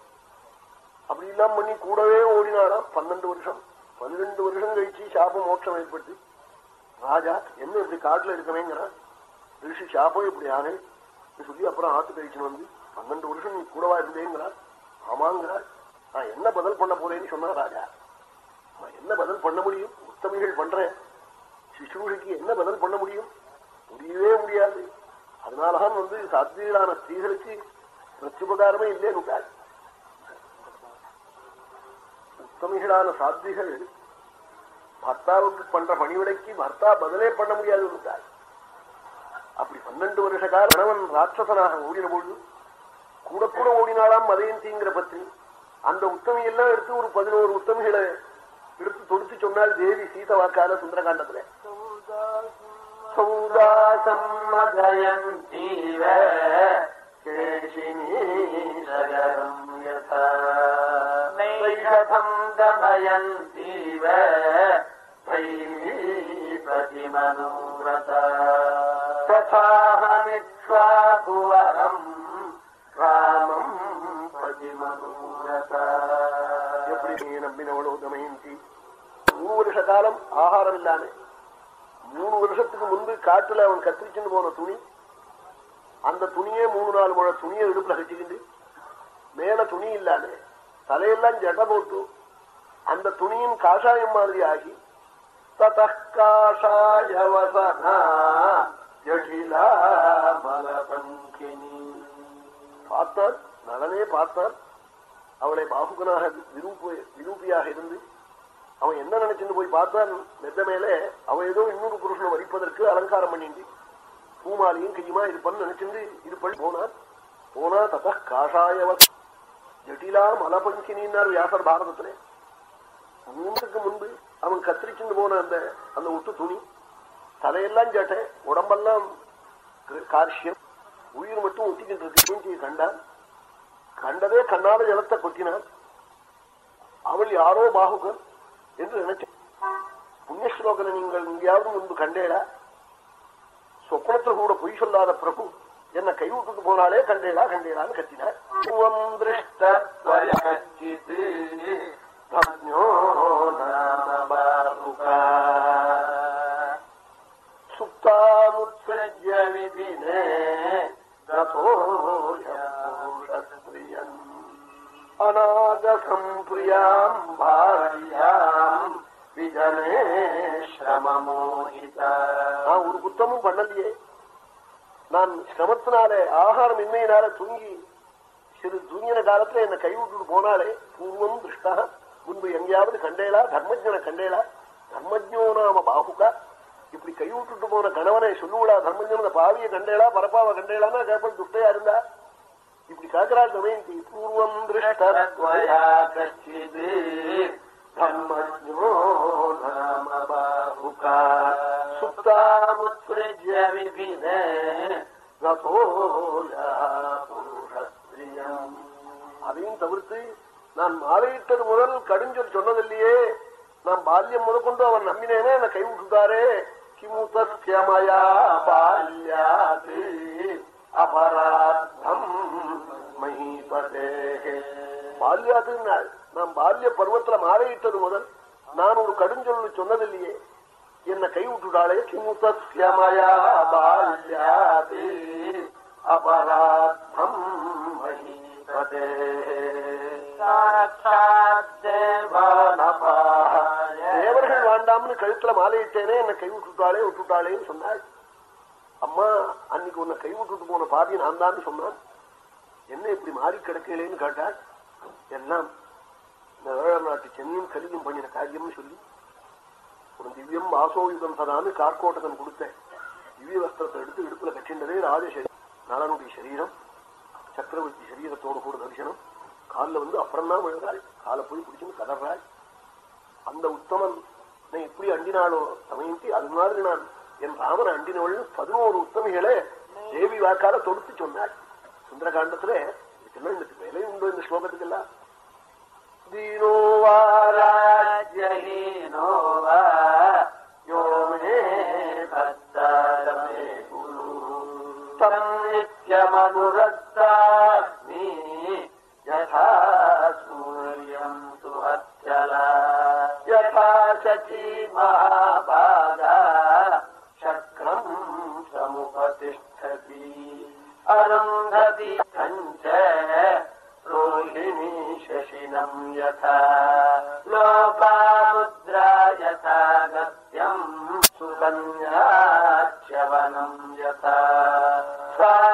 Speaker 1: அப்படி எல்லாம் பண்ணி கூடவே ஓடினாரா பன்னெண்டு வருஷம். பன்னிரெண்டு வருஷம் கழிச்சு சாபம் மோட்சம் ஏற்பட்டு ராஜா என்ன இப்படி காட்டுல இருக்கவேங்கிறான்? ரிஷி சாபம் இப்படி ஆனே சொல்லி அப்புறம் ஆத்து கழிச்சுன்னு வந்து பன்னெண்டு வருஷம் நீ கூடவா இருந்தேங்கிறார். ஆமாங்கிறார். நான் என்ன பதில் பண்ண போறேன்னு சொன்னா ராஜா. நான் என்ன பதில் பண்ண முடியும்? உத்தமிகள் பண்றேன். சிசுகளுக்கு என்ன பதில் பண்ண முடியும்? முடியவே முடியாது. அதனாலதான் வந்து சாத்தியங்களான ஸ்திரீகளுக்கு பிரத்யுபகாரமே இருக்காது உத்தமிகளான சாத்திகள் பர்த்தாவுக்கு பண்ற பணிவிடைக்கு பர்த்தா பதிலே பண்ண முடியாது இருக்காது அப்படி பன்னெண்டு வருஷ கால கணவன் ராட்சசனாக ஓடின பொழுது கூட கூட ஓடினாலாம் மதயந்திங்கிற பத்தி அந்த உத்தமையெல்லாம் எடுத்து ஒரு பதினோரு உத்தமிகளை எடுத்து தொடுத்து சொன்னால் தேவி சீத வாக்கால சுந்தரகாண்டத்துல. சௌதாசம் மதயந்தீவ கேசினீரகரம் யதா நைகதம் தமயந்தீவ प्रतिमनोरता तथाहमिक्ष्वाकुवरम् ராமம் பதிமனோரதா எப்படி நீ நம்பினவளோ தமயந்தி மூணு வருஷ காலம் ஆகாரம் இல்லாம மூணு வருஷத்துக்கு முன்பு காட்டுல அவன் கத்திரிச்சுன்னு போன துணி அந்த துணியே மூணு நாலு முழ துணியை இடுப்புல வச்சுக்கிண்டு மேல துணி இல்லாம தலையெல்லாம் ஜட போட்டு அந்த துணியும் காஷாயம் மாதிரி ஆகி பார்த்தார் நலனே பார்த்தார் அவளை பாகுகனாக விரூபியாக இருந்து அவன் என்ன நினைச்சுன்னு போய் பார்த்தான் மெத்த மேலே அவன் ஏதோ இன்னொரு புருஷனை வரிப்பதற்கு அலங்காரம் பண்ணிட்டு பூமாலையும் கையுமா இருப்பன்னு நினைச்சிருந்து இருப்பள் போனார் போனா தத்த காஷாயவ ஜட்டிலா மலபஞ்சினார் வியாசர் பாரதத்திலே. மூன்றுக்கு முன்பு அவன் கத்திரிச்சுட்டு போன அந்த அந்த ஒட்டு துணி தலையெல்லாம் கேட்டேன் உடம்பெல்லாம் கார்ஷியம் உயிர் மட்டும் ஒட்டிக்கிட்டு இருக்கு. கண்டான். கண்டதே கண்ணாத ஜலத்தை கொட்டினான். அவள் யாரோ பாகுகன் என்று நினைச்சு? புண்ணிய ஸ்லோகனை நீங்கள் எங்கேயாவது முன்பு கண்டேடா சொப்னத்தில் கூட பொய் சொல்லாத பிரபு என்ன கைவிட்டுக்கு போனாலே கண்டேடா கண்டேடான்னு கத்தினார். துவம் விதினே கதோயபூஷஸ்பிரியன் அநாகசம் பிரியாம் பாரியாம் விஜனே ஸ்ரமமோகிதா நான் ஒரு குத்தமும் பண்ணலையே. நான் சிரமத்தினாலே ஆகாரம் இன்மையினால தூங்கி சிறு தூங்கின காலத்துல என்ன கைவிட்டுட்டு போனாலே பூர்வம் திருஷ்டா முன்பு எங்கேயாவது கண்டேலா தர்மஜனை கண்டேலா தர்மஜோ நாம பாகுகா இப்படி கைவிட்டுட்டு போன கணவனை சொல்லுவடா தர்மஜன பாவிய கண்டேலா பரப்பாவை கண்டேலான்னா கேப்பல் துஷ்டையா இருந்தா இப்படி காக்கராஜ் தமயந்தி பூர்வம் அதையும் தவிர்த்து நான் மாலையிட்டது முதல் கடுஞ்சொல் சொன்னதில்லையே. நான் பால்யம் முதற்கொண்டு அவன் நம்பினேனே என்னை கைவிட்டுட்டாரே. கிமுதஸ்யமயா பால்யாது. அபராத்தம் மகிபதே பால்யாது நான் பால்ய பருவத்துல மாலையிட்டது முதல் நான் ஒரு கடுஞ்சொல் சொன்னதில்லையே. என்னை கை விட்டுட்டாளே கிமுதஸ்யமயா பால்யாது அபராத்தம் மகிபதே தேவர்கள் வேண்டாம்னு கழுத்துல மாலையிட்டேனே என்னை கை விட்டுட்டாளே விட்டுட்டாளேன்னு சொன்னாள். அம்மா அன்னைக்கு உன்னை கைவிட்டுட்டு போன பாதி நான் தான் சொன்னான். என்ன இப்படி மாறி கிடக்கலேன்னு கேட்டாள் எல்லாம் இந்த வேளாண் நாட்டு சென்னையும் கலியும் பண்ணின காரியம்னு சொல்லி. ஒரு திவ்யம் வாசோயுதம் சதான்னு கார்கோட்டகன் கொடுத்தேன். திவ்ய வஸ்திரத்தை எடுத்து இடுப்புல கட்டின்றதே ராஜசரி நலனுடைய சரீரம். சக்கரவர்த்தி சரீரத்தோடு கூட தரிசனம். காலில் வந்து அப்புறம் தான் விழுறாள் காலை போய் பிடிச்சுன்னு கதறாள் அந்த உத்தமன் எப்படி அண்டினாலோ சமயத்தி அது மாதிரி நான் என் ராமன் அண்டினவள் பதினோரு உத்தமிகளை தேவி வாக்கால தொடுத்து சொன்னாள் சுந்தரகாண்டத்துல இதுக்கெல்லாம் இந்த வேலை உண்டு இந்த ஸ்லோகத்துக்கெல்லாம். தீனோவாராஜ்யஹீனோ வா யோ யதா சூர்யம் சுவச்சலா யதா சச்சி மகாபாகா சக்ரம் சமுபதிஷ்டதி அருந்ததி கஞ்ச ரோஹிணி சசினம் யதா. லோபாமுத்ரா யதா கத்யம் சுகன்யாச்சவனம் யதா.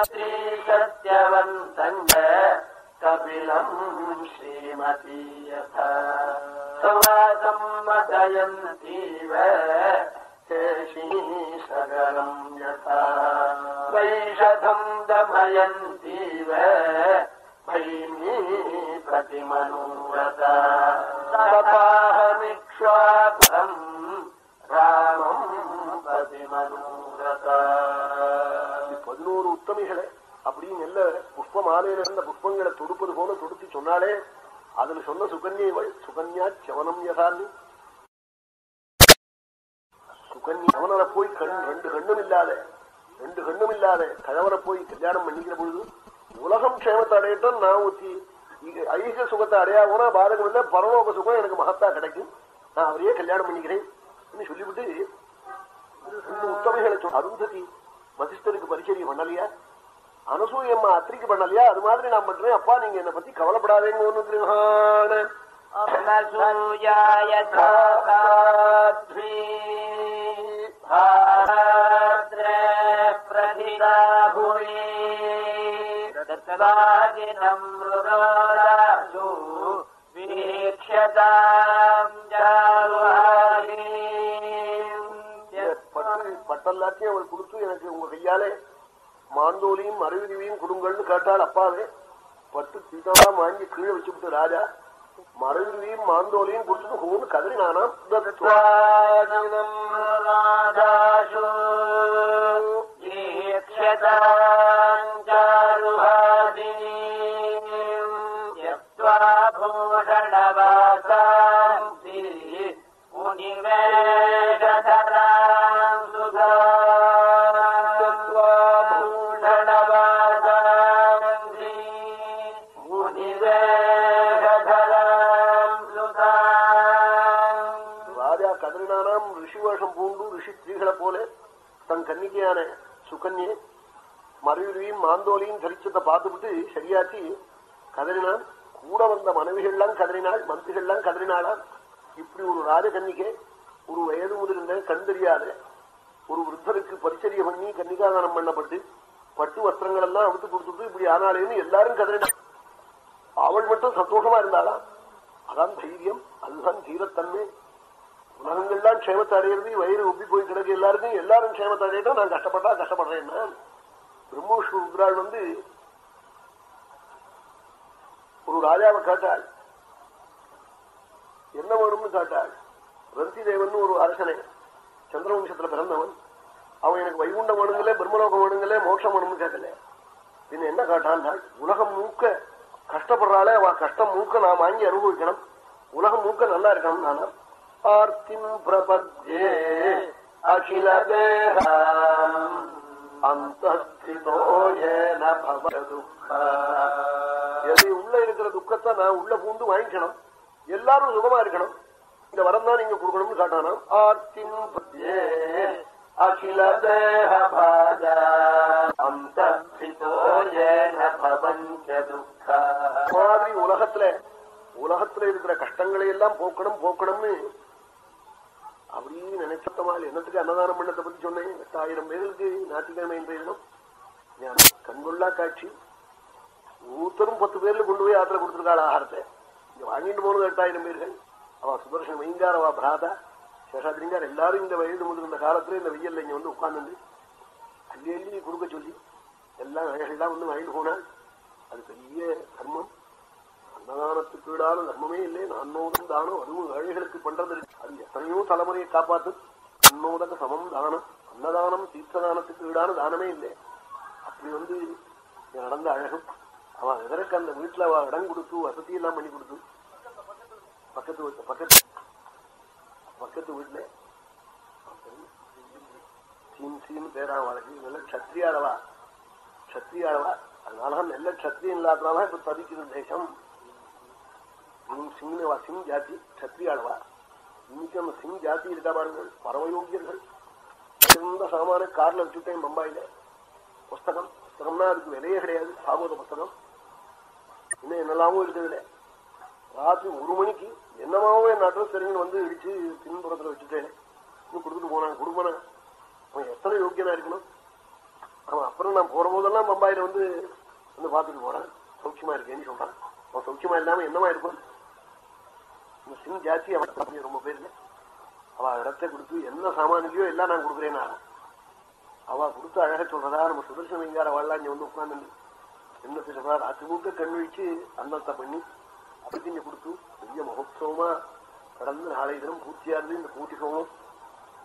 Speaker 1: ஸ்ரீ சத்யவந்தஞ்ச கபிலம் ஸ்ரீமதி யதா. சவாதம் மதயந்தீவ मदयन्तीव शेषी सगरम् यथा वैषधम् दमयन्तीव भैमी प्रतिमनोरता तथाहमिक्ष्वापरम् ராமம் பதிமனோரதா பதினோரு உத்தமிகளை அப்படின்னு நல்ல புஷ்ப மாலையில இருந்த புஷ்பங்களை தொடுப்பது போல தொடுத்து சொன்னாலே அதுல சொன்ன சுகன்யவள் சுகன்யா சவனம் யதான்னு கண்ணி அவனரை போய் கண் ரெண்டு கண்ணும் இல்லாத ரெண்டு கண்ணும் இல்லாத கழவரை போய் கல்யாணம் பண்ணிக்கிற பொழுது உலகம் க்ஷேமத்தை அடையட்டும் நான் ஊத்தி ஐக சுகத்தை அடையா போனா பாதகம் இல்லை பரலோக சுகம் எனக்கு மகத்தா கிடைக்கும். நான் அவரையே கல்யாணம் பண்ணிக்கிறேன் சொல்லிவிட்டு ரெண்டு உத்தமைகளை அருந்ததி வசிஷ்டருக்கு பரிச்சரியம் பண்ணலையா? அனசூயம்மா அத்திரிக்கு பண்ணலையா? அது மாதிரி நான் பண்றேன். அப்பா நீங்க என்னை பத்தி கவலைப்படாதீங்க ஒண்ணு கிரகான
Speaker 2: பிரதிதா புவி தத்வாதினம் மృగோராசு வீக்ஷதாம்
Speaker 1: பட்டு பட்டெல்லாத்தையும் அவள் கொடுத்து எனக்கு உங்க கையாலே. மாந்தோலியும் அருவிதிவையும் கொடுங்கள்னு கேட்டாள் அப்பாவே. பட்டு சீதாவா வாங்கி கீழே வச்சுவிட்டு ராஜா. மருந்தியும் மாந்தோலையும் குடிச்சுட்டு ஹோன்னு கதறி நானாம் பூஷணவாசி முனிவேஷதர தன் கன்னிகையான சுகன்யே மறுவியும் மாந்தோலியும் தரிச்சதை பார்த்துவிட்டு சரியாச்சு கதறினான். கூட வந்த மனைவிகள்லாம் கதறினாள் மந்திரிகள்லாம் கதறினாளாம். இப்படி ஒரு ராஜகன்னிகை ஒரு வயது முதலிருந்த கண் தெரியாத ஒரு விருத்தருக்கு பரிச்சரிய பண்ணி கன்னிகாதானம் பண்ணப்பட்டு பட்டு வஸ்திரங்கள் எல்லாம் அவுத்து கொடுத்துட்டு இப்படி ஆனாலேன்னு எல்லாரும் கதறினாள். அவள் மட்டும் சந்தோஷமா இருந்தாளா அதான் தைரியம் அதுதான் தீரத்தன்மை. உலகங்கள்லாம் க்ஷேமத்தை அடையிறது வயிறு ஒப்பி போய் கிடக்கு எல்லாருக்கும் எல்லாரும் க்ஷேமத்தை அடையிட்டா நான் கஷ்டப்பட்டா கஷ்டப்படுறேன்னா பிரம்மோஷ்ண உத்ராள் வந்து ஒரு ராஜாவை காட்டாள். என்ன வேணும்னு காட்டாள். ரந்தி தேவன் ஒரு அரசனை சந்திரவம்சத்துல பிறந்தவன். அவன் எனக்கு வைகுண்டம் வேணுங்களே பிரம்மலோகம் வேணுங்களே மோட்சம் வேணும்னு கேட்கல. பின்ன என்ன கேட்டான் உலகம் மூக்க கஷ்டப்படுறாளே அவன் கஷ்டம் மூக்க நான் வாங்கி அனுபவிக்கணும். உலகம் மூக்க நல்லா இருக்கணும் நானா ஆர்த்திம் பிரபத்யே அகில தேகம் அந்தஸ்திதோ ஏன எது உள்ள இருக்கிற துக்கத்தை நான் உள்ள பூந்து வாங்கிக்கணும். எல்லாரும் சுகமா இருக்கணும். இந்த வரம் தான் நீங்க கொடுக்கணும்னு காட்டணும் ஆர்த்திம் பிரத்யே அகில தேக பாக அந்தஸ்திதோ ஏன மாதிரி உலகத்துல உலகத்துல இருக்கிற கஷ்டங்களை எல்லாம் போக்கணும் போக்கணும்னு அப்படின்னு நினைச்சத்தமால் என்னத்துக்கு அன்னதானம் பண்ணத்தை பத்தி சொன்னேன்? எட்டாயிரம் பேருக்கு ஞாயிற்றுக்கிழமை இன்றைய கண்கொள்ளா காட்சி. ஒருத்தரும் பத்து பேர்ல கொண்டு போய் ஆத்திர கொடுத்துருக்காள் ஆகாரத்தை. இங்க வாங்கிட்டு போனது எட்டாயிரம் பேர்கள். அவ சுதர்ஷன் மைங்கார் அவ பிராதா. சேஷாதிரிங்கார் எல்லாரும் இந்த வயது முதல் இந்த காலத்துல இந்த வெயில்ல இங்க வந்து உட்கார்ந்து அள்ளி அள்ளி கொடுக்க சொல்லி எல்லாம் அழகெல்லாம் வந்து வாங்கிட்டு போனாள் அது பெரிய தர்மம். அன்னதானத்துக்கு ஈடான தர்மமே இல்லை. அன்னோதம் தானம் அதுவும் ஏழைகளுக்கு பண்றது அது எத்தனையோ தலைமுறையை காப்பாத்து அன்னோதக சமம் தானம் அன்னதானம் தீர்த்ததானத்துக்கு ஈடான தானமே இல்லை. அப்படி வந்து நடந்த அழகும் அவன் எதற்கு அந்த வீட்டுல அவ இடம் கொடுத்து வசதி எல்லாம் பண்ணி கொடுத்து? பக்கத்து வீட்டு பக்கத்து பக்கத்து வீட்டுல சீன் சீன் பேரா அவளுக்கு நல்ல க்ஷத்ரியாளவா க்ஷத்ரியாளவா அதனால நல்ல க்ஷத்ரியம் இல்லாதனால இப்ப தவிக்குது தேசம். நீ சிங்னவா சிங் ஜாதி க்ஷத்ரியாளவா இன்னைக்கு அந்த சிங் ஜாதி இருக்கா பாருங்கள் பரமயோகியர்கள். சிறந்த சாமான கார்ல வச்சுட்டேன் பம்பாயில. புஸ்தகம் புஸ்தகம்னா அதுக்கு விலையே கிடையாது பாகவத புஸ்தகம். இன்னும் என்னெல்லாமும் இருக்குதுல. ராத்திரி ஒரு மணிக்கு என்னமாவோ என் அட்ரஸ் தெரிஞ்சு வந்து இடிச்சு பின்புறத்துல வச்சுட்டேன். இன்னும் கொடுத்துட்டு போனான் கொடுப்பன அவன் எத்தனை யோக்கியனா இருக்கணும்? அவன் அப்புறம் நான் போற போதெல்லாம் பம்பாயில வந்து வந்து பார்த்துட்டு போறான். சௌக்கியமா இருக்கேன்னு சொல்றான். அவன் சௌக்கியமா இல்லாம என்னமா இருக்கும்? இந்த சிங் ஜாத்தி அவன் ரொம்ப பேர்ல அவ இடத்தை கொடுத்து என்ன சாமானியோ எல்லாம் நான் கொடுக்குறேன் அவ கொடுத்து அழக சொல்றதா நம்ம சுதர்சன வைங்கார வாழலாம் இங்க வந்து உட்கார்ந்து என்ன சொல்றா ராத்திரி முழுக்க கண் வச்சு அன்னத்தை பண்ணி அப்படி இங்க கொடுத்து பெரிய மகோத்சவமா கடந்து நாளை தினம் பூர்த்தியா இருந்து இந்த பூட்டி சோமம்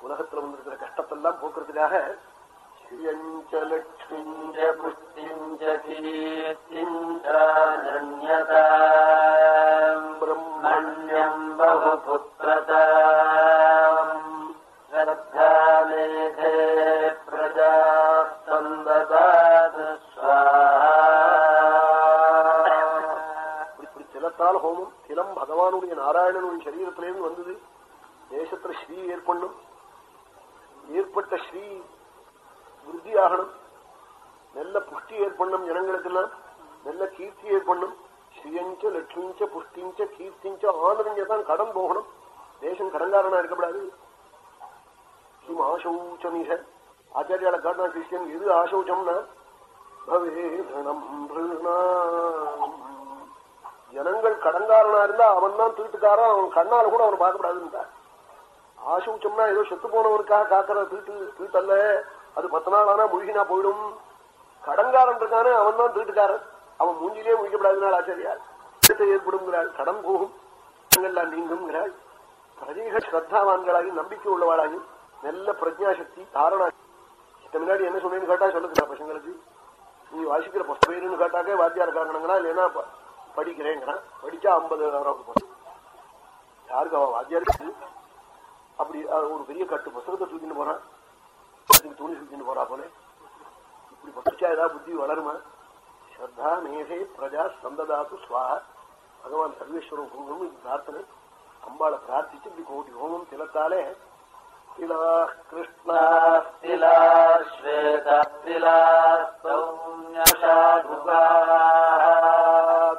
Speaker 1: உலகத்துல வந்திருக்கிற கஷ்டத்தெல்லாம் போக்குறதுக்காக ஸ்ரீயஞ்சலட்சுமிஞ்ச
Speaker 2: புஷ்டிஞ்ச கீர்த்திஞ்ச
Speaker 1: ஸ்ரீ விருத்தி ஆகணும். நல்ல புஷ்டி ஏற்படணும் ஜனங்களுக்கெல்லாம் நல்ல கீர்த்தி ஏற்படணும். ஸ்ரீயஞ்ச லட்சுமிஞ்ச புஷ்டிஞ்ச கீர்த்திஞ்ச ஆனந்தம் கடன் போகணும். தேசம் கடன்காரனா இருக்கக்கூடாது கிம் ஆசௌச்சமிக. ஆச்சாரியால காட்டினா கிறிஸ்டியன் எது ஆசௌச்சம்னா பவேதனம் ஜனங்கள் கடன்காரனா இருந்தா அவன் தான் தீட்டுக்காரன். அவன் கண்ணால கூட அவன் பார்க்கக்கூடாதுன்றார் ஆசூச்சம்னா ஏதோ செத்து போனவனுக்காக காக்கிற தீட்டு தீட்டல்ல அது பத்து நாள் ஆனா முழுகினா போயிடும். கடன்காரன் இருக்கானே அவன் தான் தீட்டுக்காரன் அவன் மூஞ்சிலே முழிக்கப்படாதுனால் ஆச்சாரியார். ஏற்படுங்கிறாள் கடன் போகும். எல்லாம் நீங்குங்கிறாள் பிரஜைகள் ஸ்ரத்தாவான்களாகி நம்பிக்கை உள்ளவாளாகி நல்ல பிரஜாசக்தி தாரணா. இதுக்கு முன்னாடி என்ன சொன்னேன்னு கேட்டா சொல்லுங்க பசங்களுக்கு. நீ வாசிக்கிற பேருன்னு கேட்டாக்கே வாத்தியார் காரணங்களா இல்லைன்னா படிக்கிறேங்கிறான். படிச்சா ஐம்பது யாருக்கு அவன் வாத்தியாருக்கு அப்படி ஒரு பெரிய கட்டு புத்தகத்தை தூக்கிட்டு போறான் அதுக்கு துணி சுத்தின்னு போறா போல இப்படி படிச்சா ஏதாவது புத்தி வளருமா ஸ்ரத்தா மேகை பிரஜா சந்ததாத்து சுவாக பகவான் சர்வேஸ்வரன் குருவும் இது பிரார்த்தனை அம்பாளை பிரார்த்திச்சு இப்படி கோடி ஹோமம் திலத்தாலே திலா கிருஷ்ணா
Speaker 2: திலா ஸ்வேதா திலா சௌன்யசா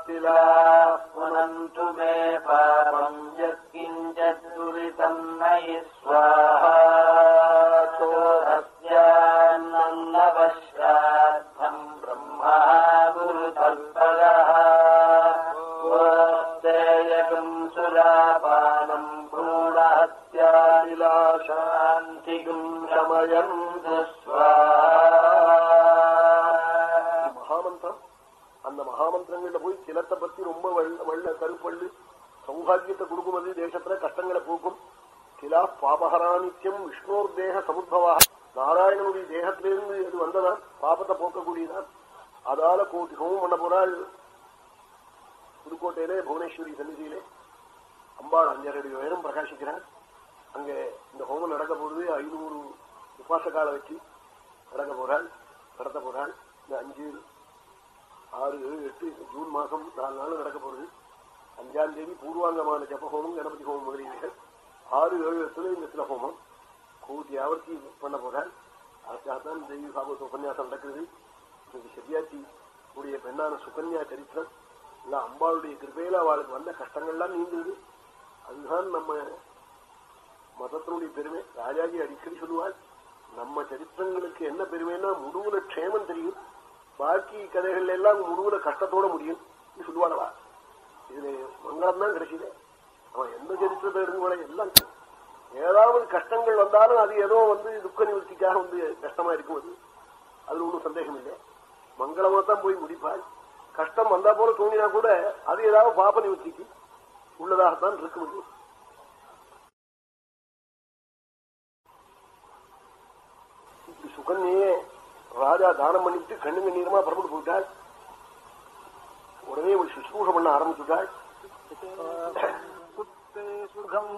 Speaker 1: திலா
Speaker 2: புனந்து மே பாபம் யத் दुरितम् मयि स्वाहा चोरस्यान्नवश्राद्धम् ब्रह्मा गुरुतल्पगः गोस्तेयकम् सुरापानम् भ्रूणहत्या
Speaker 1: திலா
Speaker 2: शान्तिगुम्
Speaker 1: சமயம்
Speaker 2: स्वाहा
Speaker 1: மகாமந்திரம் அந்த மகாமந்திரங்கள்ல போய் சிலத்தை பத்தி ரொம்ப வெள்ள வெள்ள கருப்பள்ளு சௌபாகியத்தை கொடுக்கும் அது தேசத்துல கஷ்டங்களை போக்கும் கிலா பாபஹரானித்யம் விஷ்ணோர் தேக சமுத்பவா நாராயணனுடைய தேகத்திலிருந்து இது வந்ததா பாபத்தை போக்கக்கூடியதான் அதால கோட்டி ஹோமம் பண்ண போனால் புதுக்கோட்டையிலே புவனேஸ்வரி சன்னிதியிலே அம்பாள் அஞ்சரடி உயரம் பிரகாசிக்கிறான் அங்கே இந்த ஹோமம் நடக்க போகுது ஐநூறு உபாசகால வச்சு நடக்க போறாள் நடத்த போறாள் இந்த அஞ்சு ஆறு ஏழு எட்டு ஜூன் மாசம் நாலு நாள் நடக்க போறது அஞ்சாம் தேதி பூர்வாங்கமான ஜபஹோமம் கணபதி ஹோமம் முதலீடுகள். ஆறு ஏழு எட்டுல இந்த சில ஹோமம். கோட்டி ஆவர்த்தி பண்ண போறாள் அதுக்காகத்தான் தேவி பாகவத உபன்யாசம் நடக்குது இன்னைக்கு செவ்வியாச்சி உடைய பெண்ணான சுகன்யா சரித்திரம். இல்லை அம்பாளுடைய கிருபையில அவளுக்கு வந்த கஷ்டங்கள்லாம் நீங்குது. அதுதான் நம்ம மதத்தினுடைய பெருமை. ராஜாஜி அடிக்கடி சொல்லுவாள் நம்ம சரித்திரங்களுக்கு என்ன பெருமைன்னா முடிவுல க்ஷேமம் தெரியும். பாக்கி கதைகள் எல்லாம் முடிவுல கஷ்டத்தோட முடியும். சொல்லுவாளவா இதுல மங்களம் தான் கிடைச்சது அவன் எந்த சரித்திரத்தை எடுங்க எல்லாம் ஏதாவது கஷ்டங்கள் வந்தாலும் அது ஏதோ வந்து துக்க நிவர்த்திக்காக வந்து கஷ்டமா இருக்கும் அது அதுல ஒன்றும் சந்தேகம் இல்லை மங்களமா தான் போய் முடிப்பாள் கஷ்டம் வந்தா போல தோணினா கூட அது ஏதாவது பாப நிவர்த்திக்கு உள்ளதாகத்தான் இருக்க முடியும். இப்படி சுகன்யே ராஜா தானம் பண்ணிட்டு கண்ணு நீரமா புறப்பட்டு போயிட்டாள் உடனே ஒரு சுசூஷம் பண்ண ஆரம்பிச்சுட்டாள். சுத்தே சுகம்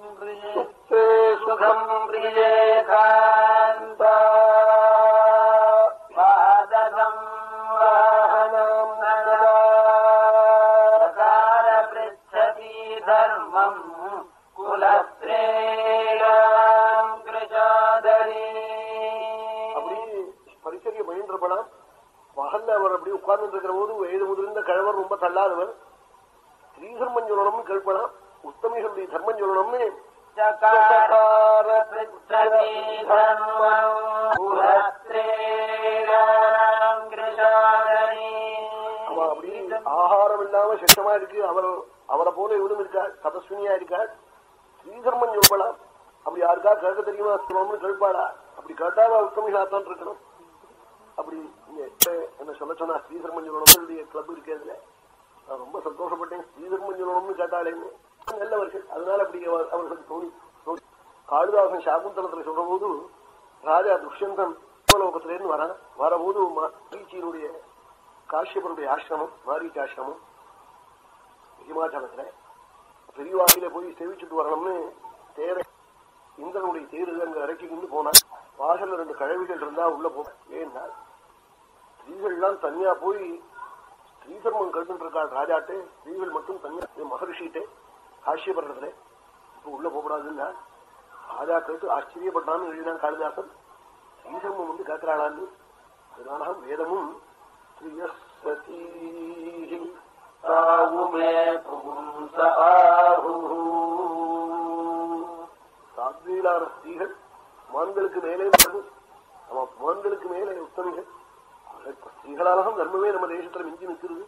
Speaker 1: அவர் அப்படி உட்கார்ந்து இருக்கிற போது வயது முதலிருந்த கழவர் ரொம்ப தள்ளாதவர். ஸ்ரீதர்மம் சொல்லணும்னு கேட்பலாம் உத்தமிகளுடைய தர்மம் சொல்லணும்னு அப்படி ஆகாரம் இல்லாம சக்தமா இருக்கு. அவர் அவரை போல இவனும் இருக்காள் தபஸ்வினியா இருக்காள் ஸ்ரீதர்மன் சொல்லலாம். அப்படி யாருக்கா கேட்க தெரியுமா? சொல்லணும்னு கேட்பாளா அப்படி கேட்டாலும் உத்தமிகளாத்தான் இருக்கணும். அப்படி என்ன சொல்ல சொன்னா ஸ்ரீதர்மம் சொல்லணும்னு கிளப் இருக்கிறதுல நான் ரொம்ப சந்தோஷப்பட்டேன். ஸ்ரீதர்மம் சொல்லணும்னு கேட்டாளேன்னு நல்லவர்கள் அதனால அப்படி அவர்களுக்கு தோணி தோணி. காளிதாசன் சாகுந்தலத்துல சொல்ற போது ராஜா துஷ்யந்தன் லோகத்திலேருந்து வரான் வரபோது மரீச்சியினுடைய காஷ்யபருடைய ஆசிரமம் மாரீச்சி ஆசிரமம் ஹிமாச்சலத்துல பெரியவாகில போய் சேவிச்சுட்டு வரணும்னு தேர இந்திரனுடைய தேரு அங்க இறக்கிக்கிட்டு போனான் வாசல்ல ரெண்டு கழவிகள் இருந்தா உள்ள போனா ஸ்திரீகள்லாம் தனியா போய் ஸ்ரீதர்மம் கழுதுன்னு இருக்காள் ராஜாட்டே ஸ்திரீகள் மட்டும் தனியா மகரிஷிட்டே காஷ்யபரணத்துல இப்ப உள்ள போகக்கூடாதுன்னா ராஜா கேட்டு ஆச்சரியப்பட்டான்னு எழுதினான் காளிதாசன். ஸ்ரீதர்மம் வந்து கேட்கிறாளான்னு. அதனால வேதமும் சாத்வீலான ஸ்திரீகள் மான்களுக்கு மேலே உள்ளது நம்ம மான்களுக்கு மேலே உத்தமிகள். ஸ்திரீகளாலும் தர்மமே நம்ம தேசத்துல மிஞ்சி நிற்கிறது.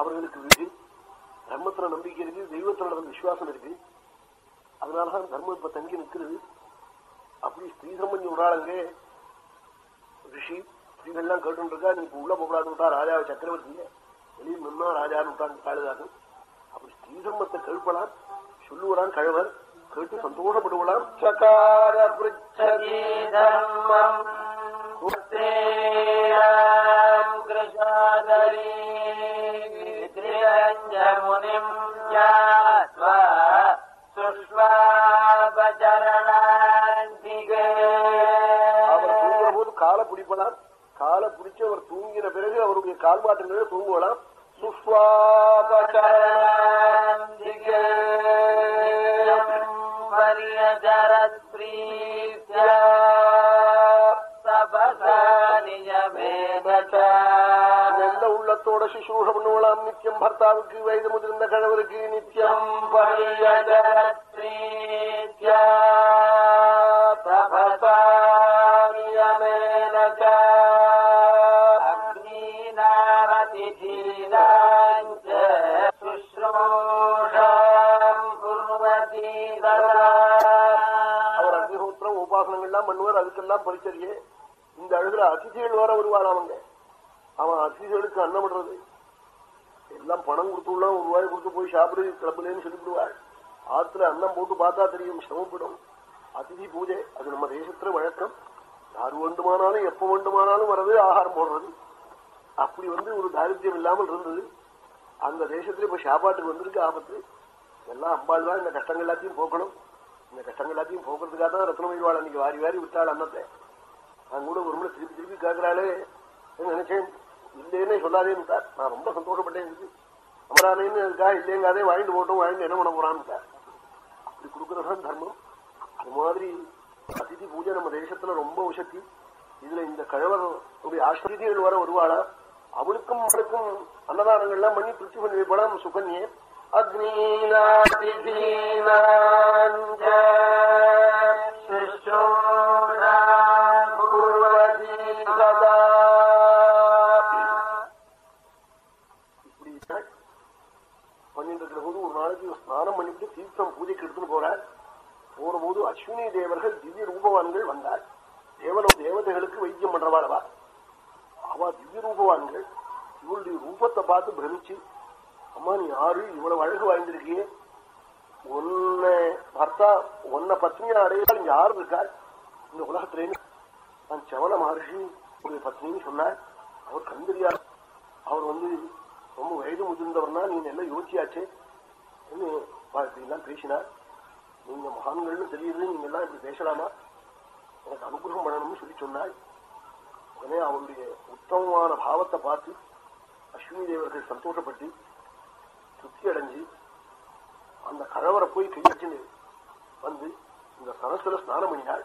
Speaker 1: அவர்களுக்கு விதி தர்மத்துல நம்பிக்கை இருக்கு தெய்வத்தோட விசுவாசம் இருக்கு. அதனாலதான் தர்மம் இப்ப தங்கி நிற்கிறது. அப்படி ஸ்ரீ சம்பந்தி விடாளங்க ரிஷி ஸ்ரீகள்லாம் கேட்டு இருக்கா நீ உள்ள போகக்கூடாதுன்னு விட்டா ராஜாவை சக்கரவர்த்திய வெளியில் நின்னா ராஜான்னு விட்டாங்க காளிதாசன் அப்படி ஸ்ரீ சம்பத்தை கேட்பலாம் சொல்லுவான் கழவர். கேட்டு சந்தோஷப்படுவலாம். அவர் தூங்குற போது காலை பிடிப்பதாம் காலை பிடிச்சு அவர் தூங்கின பிறகு அவருடைய கால் மாற்றங்களே தூங்குவலாம் சுஷ்வாபச்சரணாந்திகே நல்ல உள்ளத்தோட சுசூஷ பண்ணுவலாம் நித்தியம் பர்த்தாவுக்கு வயது முதிர்ந்த கணவருக்கு நித்தியம் அவர் பண்ணுவார் அதுக்கெல்லாம் பரிச்சரியே இந்த அழுகிற அதிதிகள் வர வருவார் அவங்க. அவன் அதிதிகளுக்கு அன்னம் பண்றது. எல்லாம் பணம் கொடுத்துள்ள ஒரு ரூபாய் கொடுத்து போய் சாப்பிடு கிளம்புலேன்னு சொல்லிவிடுவாள். ஆத்துல அன்னம் போட்டு பார்த்தா தெரியும் சிரமப்படும் அதிதி பூஜை அது நம்ம தேசத்துல வழக்கம். யாரு வேண்டுமானாலும் எப்ப வேண்டுமானாலும் வர்றது ஆகாரம் போடுறது. அப்படி வந்து ஒரு தாரித்யம் இல்லாமல் இருந்தது. அந்த தேசத்துல இப்ப சாப்பாட்டுக்கு வந்திருக்கு ஆபத்து. எல்லாம் அம்பாள் தான் இந்த கஷ்டங்கள் எல்லாத்தையும் போக்கணும். இந்த கஷ்டங்கள் எல்லாத்தையும் போக்குறதுக்காக தான் ரத்னமயில்வாள் அன்னைக்கு வாரி வாரி விட்டாள் அன்னத்தை. நான் கூட ஒரு முறை திருப்பி திருப்பி கேட்கிறாளே நினைச்சேன்? இல்லைன்னே சொல்லாதேன்னு நான் ரொம்ப சந்தோஷப்பட்டேன் இதுக்கு அமரானேன்னு இருக்கா இல்லைங்காதே வாங்கிட்டு போட்டோம் வாங்கிட்டு என்ன பண்ண போறான்னு அப்படி கொடுக்குறதான் தர்மம். அது மாதிரி அதிதி பூஜை நம்ம தேசத்துல ரொம்ப உசக்தி இதுல இந்த கழவர் ஆசிரியர்கள் வர வருவாளா? அவளுக்கும் அவளுக்கும் அன்னதானங்கள்லாம் பண்ணி திருச்சி பண்ணி வைப்பலாம் சுகன்யே? இப்படி பண்ணிட்டு ஒரு நாளைக்கு ஸ்நானம் பண்ணிட்டு தீர்த்தம் பூஜைக்கு எடுத்துன்னு போறார் போற போது அஸ்வினி தேவர்கள் திவ்ய ரூபவான்கள் வந்தார் தேவன தேவதைகளுக்கு வைத்தியம் பண்றவாளவா அவ திவ்ய ரூபவான்கள் இவளுடைய ரூபத்தை பார்த்து பிரமிச்சு அம்மா நீ யாரு இவ்வளவு அழகு வாய்ந்திருக்கியே உன்னை பார்த்தா உன்னை பத்னியா அடையாள் இங்க யாரு இருக்காள் இந்த உலகத்திலே நான் செவன மகர்ஷி உடைய பத்னின்னு சொன்னார். அவர் கந்தரியார். அவர் வந்து ரொம்ப வயது முதிர்ந்தவர்னா நீங்க எல்லாம் யோசியாச்சே இப்படி எல்லாம் பேசினார். நீங்க மகான்கள்னு தெரியுது நீங்க எல்லாம் இப்படி பேசலாமா? எனக்கு அனுகிரகம் பண்ணணும்னு சொல்லி சொன்னாள் உடனே அவருடைய உத்தமமான பாவத்தை பார்த்து அஸ்வினி தேவர்கள் சந்தோஷப்பட்டு திருப்தி அடைஞ்சு அந்த கழவரை போய் கையடிச்சுன்னு வந்து இந்த சரஸ்வர ஸ்நானம் பண்ணினாள்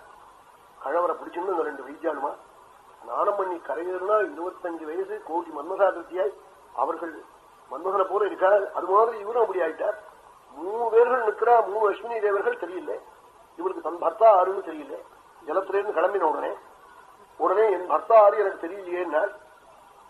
Speaker 1: கழவரை பிடிச்சுன்னு இந்த ரெண்டு வைத்தியாளுமா ஸ்நானம் பண்ணி கரையேறினா இருபத்தஞ்சு வயசு கோடி மன்மசாதிருத்தியாய் அவர்கள் மன்மகனை போல இருக்காள் அது மாதிரி இவரும் அப்படி ஆயிட்டார். மூணு பேர்கள் நிற்கிறா மூணு அஸ்வினி தேவர்கள் தெரியல. இவருக்கு தன் பர்த்தா ஆறுன்னு தெரியல. ஜலத்திலேருந்து கிளம்பின உடனே உடனே என் பர்த்தா ஆறு எனக்கு தெரியலையேன்னாள்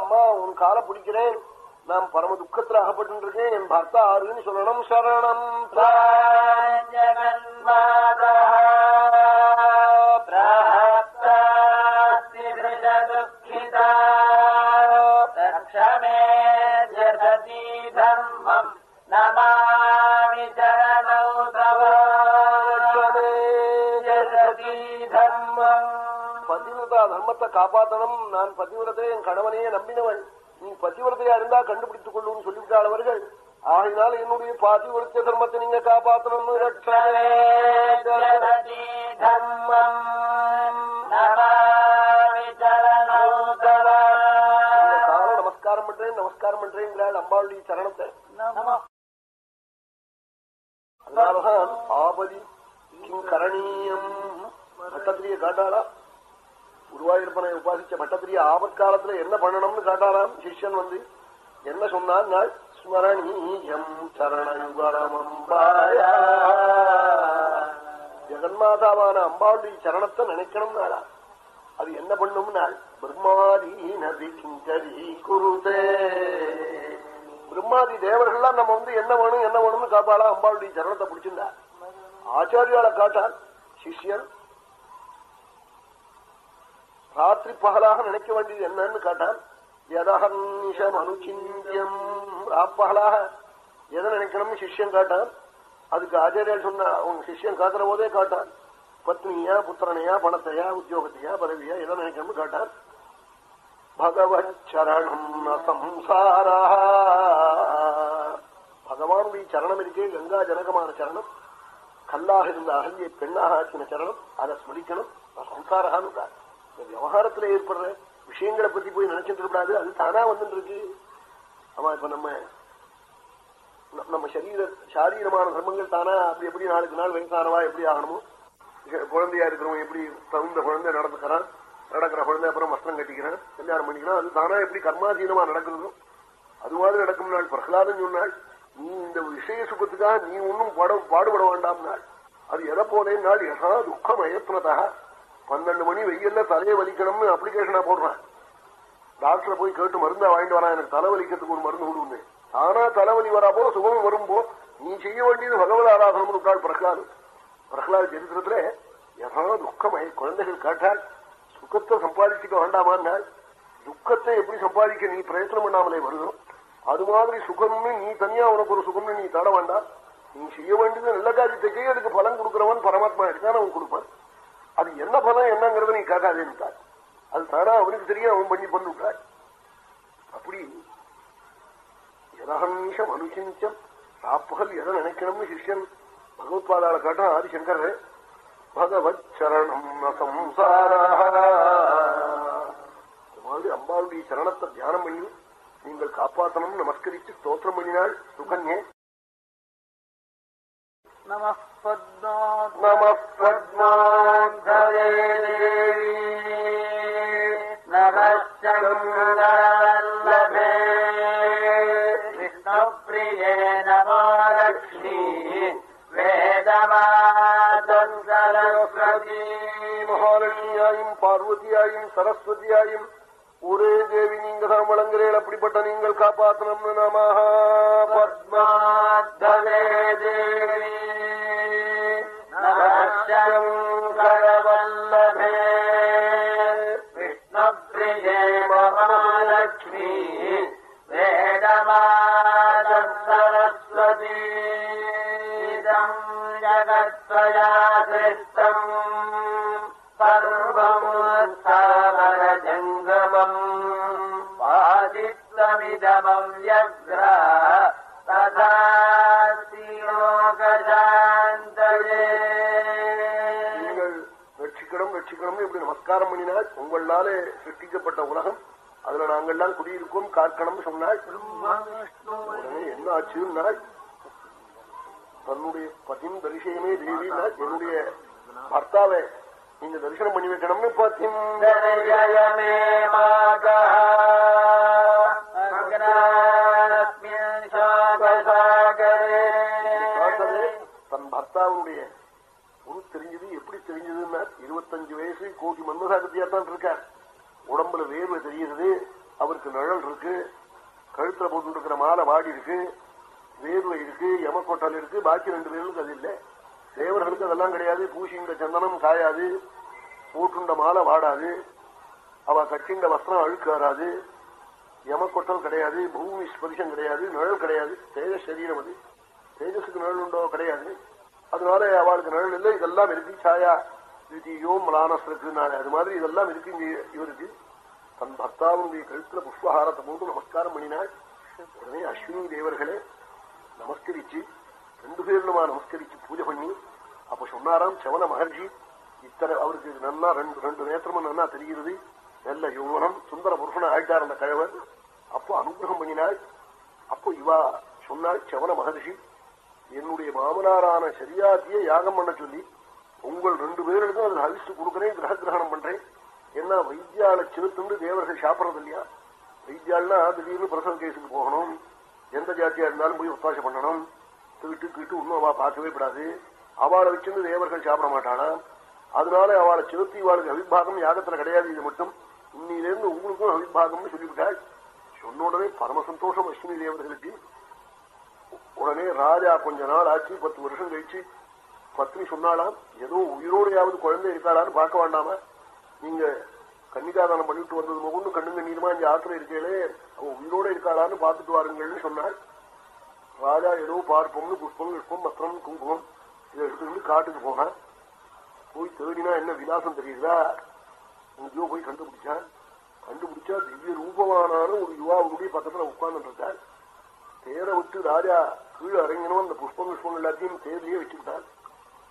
Speaker 1: அம்மா உன் காலை பிடிக்கிறேன். நான் பரம துக்கத்தில் அகப்பட்டு இருக்கேன் என் பர்த்தா ஆறுன்னு சொல்லணும் சரணம். காப்பாத்தணும். நான் பதிவிரத்தை என் கணவனையே நம்பினவள். நீ பதிவிரதையா இருந்தா கண்டுபிடித்துக் கொள்ளும் சொல்லிவிட்டாள் அவர்கள். ஆகினால் என்னுடைய பாதிவிருத்த தர்மத்தை நீங்க காப்பாற்றணும் நமஸ்காரம் பண்றேன் நமஸ்காரம் பண்றேன் அம்பாளுடைய சரணத்தை. அதனாலதான் ஆபதி கரணீயம். சட்டத்திலேயே காட்டாளா? குருவாயூரப்பனை உபாசிச்ச பட்டத்திரிய ஆபத்காலத்துல என்ன பண்ணணும்னு காட்டாராம் சிஷ்யன் வந்து. என்ன சொன்னான் நாள் ஸ்மரணீயம் சரணயுகரமம்பாயா ஜெகன்மாதாவான அம்பாளுடைய சரணத்தை நினைக்கணும் நாளா அது என்ன பண்ணும் நாள் பிரம்மாதீனதி கிங்கரி குருதே. பிரம்மாதி தேவர்கள்லாம் நம்ம வந்து என்ன வேணும் என்ன வேணும்னு காப்பாளா? அம்பாளுடைய சரணத்தை பிடிச்சிருந்தா. ஆச்சாரியால காட்டான் சிஷ்யன் ராத்திரி பகலாக நினைக்க வேண்டியது என்னன்னு கேட்டான் எதஹன்ஷம் அனுச்சிந்தியம். ராப்பகலாக எதை நினைக்கணும்னு சிஷ்யம் காட்டான் அதுக்கு ஆச்சாரியர் சொன்ன அவங்க சிஷ்யம் காத்துற போதே காட்டான் பத்னியா புத்திரனையா பணத்தையா உத்தியோகத்தையா பதவியா எதை நினைக்கணும்னு காட்டான் பகவத் சரணம் சம்சாரா பகவானுடைய சரணம் இருக்கே கங்கா ஜனகமான சரணம். கல்லாக இருந்த அகல்யை பெண்ணாக ஆக்கின சரணம். அதை ஸ்மரிக்கணும். சம்சாரகான்னு இந்த விவகாரத்துல ஏற்படுற விஷயங்களை பத்தி போய் நினைச்சிட்டு கூடாது அது தானா வந்துட்டு இருக்கு ஆமா இப்ப நம்ம நம்ம சரீர சாரீரமான தர்மங்கள் தானா அப்படி எப்படி நாளுக்கு நாள் வயசானவா எப்படி ஆகணுமோ? குழந்தையா இருக்கிறவங்க எப்படி தகுந்த குழந்தை நடந்துக்கிறான்? நடக்கிற குழந்தை அப்புறம் வஸ்திரம் கட்டிக்கிறான்? கல்யாணம் பண்ணிக்கிறான்? அது தானா எப்படி கர்மாதீனமா நடக்கிறதோ அது மாதிரி நடக்கும் நாள் பிரகலாதன் சொன்னாள் நீ இந்த விஷய சுகத்துக்காக நீ ஒன்னும் பாட பாடுபட வேண்டாம் நாள் அது எதை போனேன் நாள் யசா துக்கம் அயத்னதா பன்னெண்டு மணி வெயில்ல தலையை வலிக்கணும்னு அப்ளிகேஷனா போடுறான். டாக்டரை போய் கேட்டு மருந்தா வாங்கிட்டு வரா எனக்கு தலைவலிக்கிறதுக்கு ஒரு மருந்து கொடுங்க ஆனா தலைவலி வரா போல சுகம் வரும்போ நீ செய்ய வேண்டியது பகவத் ஆராதனம் விட்டாள் பிரகலாது பிரகலாது சரித்திரத்துல எதனால துக்கமாய் குழந்தைகள் கேட்டால் சுகத்தை சம்பாதிச்சுக்க வேண்டாமான்னாள் துக்கத்தை எப்படி சம்பாதிக்க நீ பிரயத்தனம் பண்ணாமலே வருகிறோம்? அது மாதிரி சுகம்னு நீ தனியா உனக்கு ஒரு சுகம்னு நீ தட வேண்டாம். நீ செய்ய வேண்டியது நல்ல காரியத்தை அதுக்கு பலன் கொடுக்கிறவன் பரமாத்மா. எடுத்தான் அவன் கொடுப்பான். அது என்ன பலம் என்னங்கிறத நீ கேட்காதேன்னுட்டார் அது தானா அவனுக்கு தெரியும் அவன் பண்ணி பண்ணிவிட்டார் அப்படி எதகம்சம் அனுசிஞ்சம் ராப்பகல் எதை நினைக்கணும்னு சிஷ்யன் பகவத்பாதால கேட்டா ஆதிசங்கர் பகவத் சரணம் சம்சார மாதிரி அம்பாளுடைய சரணத்தை தியானம் பண்ணி நீங்கள் காப்பாற்றணும் நமஸ்கரித்து ஸ்தோத்திரம் பண்ணினாள் சுகன்யே.
Speaker 2: नमः पद्मा
Speaker 1: நம பத்மாந்தரே
Speaker 2: देवी नमः चन्द्रवल्लभे विष्णुप्रिये नमो लक्ष्मी वेदमातम् सरस्वती
Speaker 1: மகாலட்சுமியாயும் பார்வதியாயும் சரஸ்வதியாயும் ஒரே தேவி நீங்க தான் வழங்குறேன் அப்படிப்பட்ட நீங்கள் காப்பாற்றணும்னு நமஹா பத்மா
Speaker 2: पद्माद्धवे देवी नमः शङ्करवल्लभे विष्णुप्रिये महालक्ष्मी वेदमादसरस्वतीदम् जगत्त्वया जगद्वयाश्रिष्टम् सर्वम् स्थावरजङ्गमम् आदितमिदमव्यग्र तथा
Speaker 1: நமஸ்காரம் பண்ணினாள் உங்களால சிருஷ்டிக்கப்பட்ட உலகம். அதுல நாங்கள்லாம் குடியிருக்கோம் காக்கணும் சொன்னாள் என்ன ஆச்சுன்னாள் தன்னுடைய பதிம் தரிசனமே தேவி என்னுடைய பர்த்தாவை நீங்க தரிசனம் பண்ணி வைக்கணும்னு பதிம் தன் பர்த்தாவுடைய தெரிஞ்சதுன்னா இருபத்தஞ்சு வயசு கோடி மன்மசாகத்தியா தான் இருக்கார். உடம்புல வேர்வை தெரியுது அவருக்கு நிழல் இருக்கு கழுத்துல போட்டு இருக்கிற மாலை வாடி இருக்கு வேர்வை இருக்கு எமக்கொட்டல் இருக்கு பாக்கி ரெண்டு பேருக்கு அது இல்லை. தேவர்களுக்கு அதெல்லாம் கிடையாது பூசிண்ட சந்தனம் காயாது போட்டுண்ட மாலை வாடாது அவ கட்டிண்ட வஸ்திரம் அழுக்காராது எமக்கொட்டல் கிடையாது பூமி ஸ்பரிசம் கிடையாது நிழல் கிடையாது தேஜ சரீரம் அது. தேஜஸுக்கு நிழல் உண்டோ கிடையாது. அதனால அவளுக்கு நிழல் இல்லை. இதெல்லாம் இருக்கு. சாயா திதியோ மலானஸ் இருக்குனாலே அது மாதிரி இதெல்லாம் இருக்கு இங்க. இவருக்கு தன் பர்த்தாவுடைய கழுத்துல புஷ்பஹாரத்தை போட்டு நமஸ்காரம் பண்ணினாள் உடனே அஸ்வினி தேவர்களே நமஸ்கரிச்சு ரெண்டு பேருமா நமஸ்கரிச்சு பூஜை பண்ணி அப்ப சொன்னாராம் சவன மகர்ஷி இத்தனை அவருக்கு நன்னா ரெண்டு ரெண்டு நேத்திரமும் நன்னா தெரிகிறது. நல்ல யோகனம் சுந்தர புருஷன ஆயிட்டார் அந்த கழவன் அப்போ அனுகிரகம் பண்ணினாள் அப்போ இவா சொன்னாள் சவன மகர்ஷி என்னுடைய மாமனாரான சரியாத்திய யாகம் பண்ண சொல்லி உங்கள் ரெண்டு பேருக்கும் அதில் ஹவிச்சு கொடுக்குறேன் கிரக கிரகணம் பண்றேன். என்ன வைத்தியால சிறுத்துண்டு தேவர்கள் சாப்பிடறது இல்லையா? வைத்தியால்னா திடீர்னு பிரசவ கேஸுக்கு போகணும். எந்த ஜாத்தியா இருந்தாலும் போய் ஒத்தாசை பண்ணணும். தீட்டு கீட்டு இன்னும் அவ பார்க்கவே கூடாது. அவளை வச்சிருந்து தேவர்கள் சாப்பிட மாட்டானா அதனால அவளை செலுத்தி இவாளுக்கு அவிபாகம் யாகத்துல கிடையாது இது மட்டும். இன்னிலிருந்து உங்களுக்கும் அவிபாகம்னு சொல்லிவிட்டாள். சொன்ன உடனே பரம சந்தோஷம் அஸ்வினி தேவர்களுக்கு. உடனே ராஜா கொஞ்ச நாள் ஆச்சு பத்து வருஷம் கழிச்சு. பத்னி சொன்னாலாம் ஏதோ உயிரோடையாவது குழந்தை இருக்காளான்னு பார்க்க வேண்டாமா. நீங்க கன்னிகாதானம் பண்ணிட்டு வந்தது முகண்டு கண்ணு கண்ணீருமா இங்க ஆத்திரம் இருக்கே அவன் உயிரோட இருக்காளான்னு பார்த்துட்டு வாருங்கள்னு சொன்னாள். ராஜா ஏதோ பார்ப்போம்னு புஷ்பம் புஷ்பம் பத்திரம் குங்குமம் இதை எடுத்துக்கிட்டு காட்டுக்கு போனான். போய் தேடினா என்ன விலாசம் தெரியுதா? எங்கேயோ போய் கண்டுபிடிச்சான். கண்டுபிடிச்சா திவ்ய ரூபமானாலும் ஒரு யுவாவுடைய பக்கத்துல உட்கார்ந்துட்டு இருக்காள் தேரை விட்டு ராஜா கீழே இறங்கினோம். அந்த புஷ்பம் புஷ்பம் எல்லாத்தையும் தேர்லயே வச்சுக்கிட்டாள்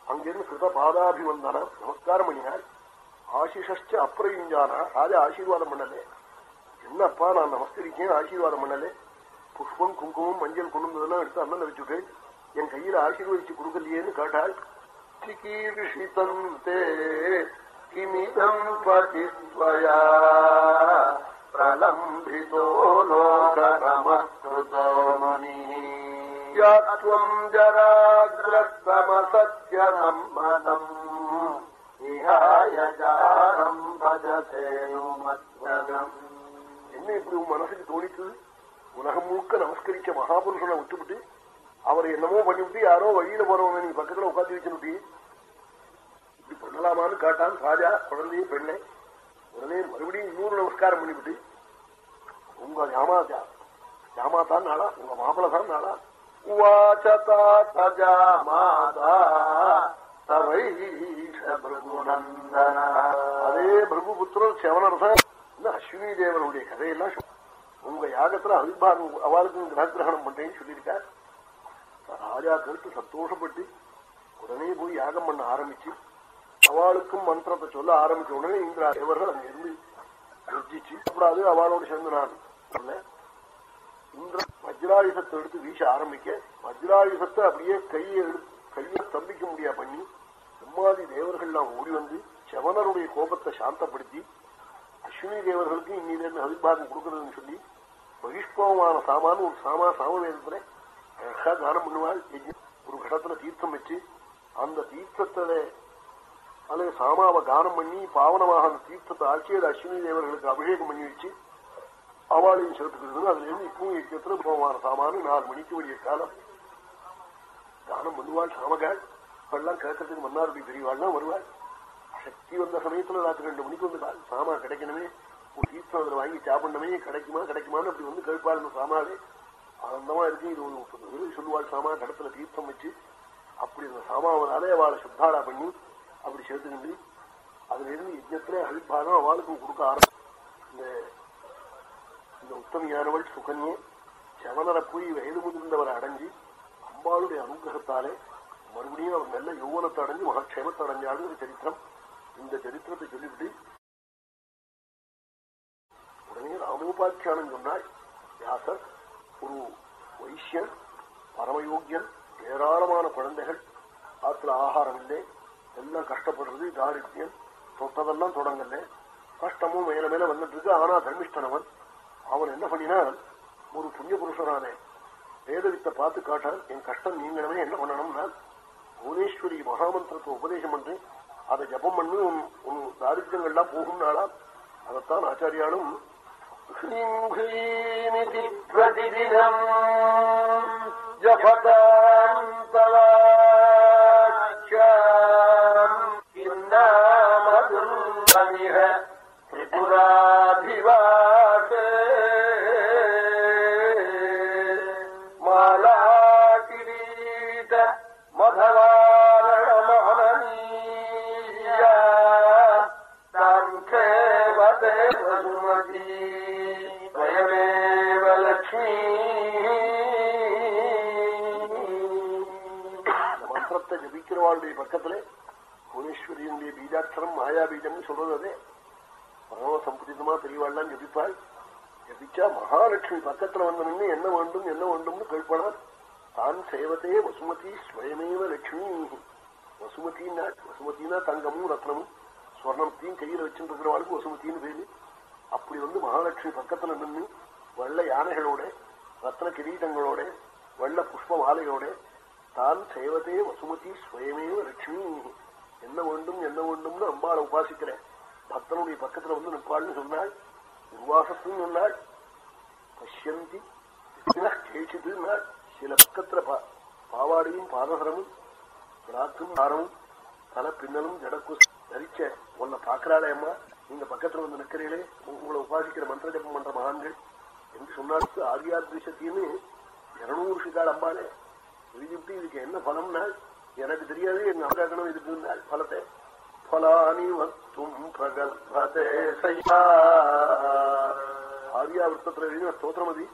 Speaker 1: அங்கிருந்து கிருத பாதாபிவந்தானா நமஸ்காரம் பண்ணினாள் ஆசிஷஸ்ட அப்பிரயுஞ்சானா ராஜா ஆசீர்வாதம் பண்ணலே. என்னப்பா நான் நமஸ்கரிக்கேன் ஆசீர்வாதம் பண்ணலே. புஷ்பம் குங்குமம் மஞ்சள் கொண்டு எடுத்து அண்ணன் வச்சுட்டேன் என் கையில ஆசீர்வதிச்சு கொடுக்கலையேன்னு கேட்டாள் சிகீர்ஷிதம் தே கிமிதம் பதிஸ்வயா பிரலம்பிதோ லோகரமஸ்கிருதோ முனி யாத்வம் ஜராகிரஸ்தமசத்ய சம்மதம் பஜசேனுமத்வகம் என்ன இப்படி உன் மனசுக்கு தோணித்து உலகம் முழுக்க நமஸ்கரிச்ச மகாபுருஷனை விட்டுவிட்டு அவர் என்னமோ பண்ணிவிட்டு யாரோ வழியில போறவங்க நீ பக்கத்துல உட்காந்து வச்சுட்டு இப்படி பண்ணலாமான்னு காட்டான் ராஜா குழந்தையும் பெண்ணை. உடனே மறுபடியும் இன்னொரு நமஸ்காரம் பண்ணிவிட்டு உங்க ஜாமாதா ஜாமாதான் நாளா உங்க மாப்பிள தான் நாளா உவாச்சதா தஜாமாதா அதே பிரபுபுத்திரன் செவனரசன் அஸ்வினி தேவனுடைய கதையெல்லாம் உங்க யாகத்துல அவிபாகம் அவளுக்கு கிரகிரகணம் பண்றேன்னு சொல்லியிருக்கார் ராஜா கேட்டு சந்தோஷப்பட்டு உடனே போய் யாகம் பண்ண ஆரம்பிச்சு அவளுக்கும் மந்திரத்தை சொல்ல ஆரம்பிச்ச உடனே இந்திரா தேவர்கள் அங்கிருந்து இருந்து கர்ஜிச்சு கூடாது அவளோடு சேர்ந்து நான் சொன்னேன் இந்திர வஜ்ராயுசத்தை எடுத்து வீச ஆரம்பிக்க வஜ்ராயுசத்தை அப்படியே கையை கையை ஸ்தம்பிக்க முடியா பண்ணி பிரம்மாதி தேவர்கள்லாம் ஓடி வந்து செவனருடைய கோபத்தை சாந்தப்படுத்தி அஸ்வினி தேவர்களுக்கு இன்னிலிருந்து அவிபாகம் கொடுக்கறதுன்னு சொல்லி பகிஷ்பவமான சாமான் ஒரு சாமா சாமவேதத்துல அழகா தானம் பண்ணுவாள். ஒரு கடத்துல தீர்த்தம் வச்சு அந்த தீர்த்தத்துல அல்லது சாமாவை கானம் பண்ணி பாவனமாக அந்த தீர்த்தத்தை ஆட்சி அது அஸ்வினி தேவர்களுக்கு அபிஷேகம் பண்ணி வச்சு அவாளையும் சேர்த்துக்கிறது அதுல இருந்து இப்பவும் யஜ்யத்துல போவான சாமானு நாலு மணிக்கு வரைய காலம். தானம் பண்ணுவாள் சாமகாள் இப்பெல்லாம் கேட்கறதுக்கு மன்னாருடைய பெரியவாள்லாம் வருவாள். சக்தி வந்த சமயத்துல ராத்திரி ரெண்டு மணிக்கு வந்து சாமா கிடைக்கணுமே. ஒரு தீர்த்தம் அதில் வாங்கி சாப்பிடணுமே. கிடைக்குமா கிடைக்குமான்னு அப்படி வந்து கேட்பாள் இந்த சாமாவே. ஆனந்தமா இருக்கு. இது ஒரு முப்பது பேர் சொல்லுவாள் சாமா கடத்துல தீர்த்தம் வச்சு அப்படி அந்த சாமாவனாலே அவளை சுத்தாரா பண்ணி அப்படி சேர்த்துக்கிண்டு அதுல இருந்து யஜ்னத்திலே அவிபாகம் அவளுக்கும் கொடுக்க ஆரம்பிச்சு. இந்த இந்த உத்தமியானவள் சுகன்யே செவனரை போய் வயது முதிர்ந்தவரை அடைஞ்சி அம்பாளுடைய அனுகிரகத்தாலே மறுபடியும் அவர் நல்ல யௌவனத்தை அடைஞ்சு மகக்ஷேமத்தை அடைஞ்சாளுங்கிற சரித்திரம் இந்த சரித்திரத்தை சொல்லிவிட்டு உடனே ராமோபாக்கியானம் சொன்னால் வியாசர் ஒரு வைசியன் பரமயோக்கியன் ஏராளமான குழந்தைகள் ஆற்றுல ஆகாரம் இல்லை எல்லாம் கஷ்டப்படுறது தாரித்யம் தொட்டதெல்லாம் தொடங்கல கஷ்டமும் மேல மேல வந்துட்டு இருக்கு ஆனா தர்மிஷ்டனவன் அவன் என்ன பண்ணினான்? ஒரு புண்ணிய புருஷனானே. வேதவித்தை பார்த்து காட்டான் என் கஷ்டம் நீங்கணுமே என்ன பண்ணணும்னா புவனேஸ்வரி மகாமந்திரத்தை உபதேசம் பண்ணி. அதை ஜபம் பண்ணி. உன் உன் தாரித்யங்கள்லாம் போகும்னாலாம் அதைத்தான் ஆச்சாரியாலும்
Speaker 2: பிரதிதினம் ஜபதாந்தராட்சிய திரிபுராதிவாச
Speaker 1: ஜபிக்கிறவாளுடைய பக்கத்துல புவனேஸ்வரியனுடைய பீஜாட்சரம் மாயா பீஜம்னு சொல்றது அதே. பரம சம்புதிதமா பெரியவாள்லாம் ஜபிப்பாள். ஜபிச்சா மகாலட்சுமி பக்கத்துல வந்த நின்று என்ன வேண்டும் என்ன வேண்டும்னு கேட்பாள் தான் சேவத்தே வசுமதி ஸ்வயமேவ லட்சுமி. வசுமதினா வசுமதினா தங்கமும் ரத்னமும் ஸ்வர்ணத்தையும் கையில வச்சுட்டு இருக்கிறவாளுக்கு வசுமத்தின்னு பேரு. அப்படி வந்து மகாலட்சுமி பக்கத்துல நின்று வெள்ள யானைகளோட ரத்ன கிரீடங்களோட வெள்ள புஷ்ப மாலையோட தான் செய்வதே வசுமதி ஸ்வயமேவ லட்சுமி. என்ன வேண்டும் என்ன வேண்டும்னு அம்பாளை உபாசிக்கிறேன். பக்தனுடைய பக்கத்துல வந்து நிற்பாள்னு சொன்னாள். உருவாசத்துன்னு சொன்னாள். பஷ்யந்தி கேச்சிது சில பக்கத்துல பாவாடையும் பாதகரமும் ராக்கும் தாரமும் தலை பின்னலும் ஜடக்கு தரிச்ச உன்னை பாக்குறாளே அம்மா. நீங்க பக்கத்துல வந்து நிக்கிறீங்களே உங்களை உபாசிக்கிற மந்திர ஜபம் பண்ற மகான்கள். என்று சொன்னாலுக்கு ஆரியாத்ரிசத்தின்னு இருநூறு சிதாள் அம்பாலே எழுதிவிட்டு இதுக்கு என்ன பலம்னா? எனக்கு தெரியாது எங்க அம்மாக்கணும் இதுக்கு நாள் பலத்தை. பலானி வத்தும் ஆரியா ஆரியாவிருத்தத்துல எழுதின ஸ்தோத்திரமதி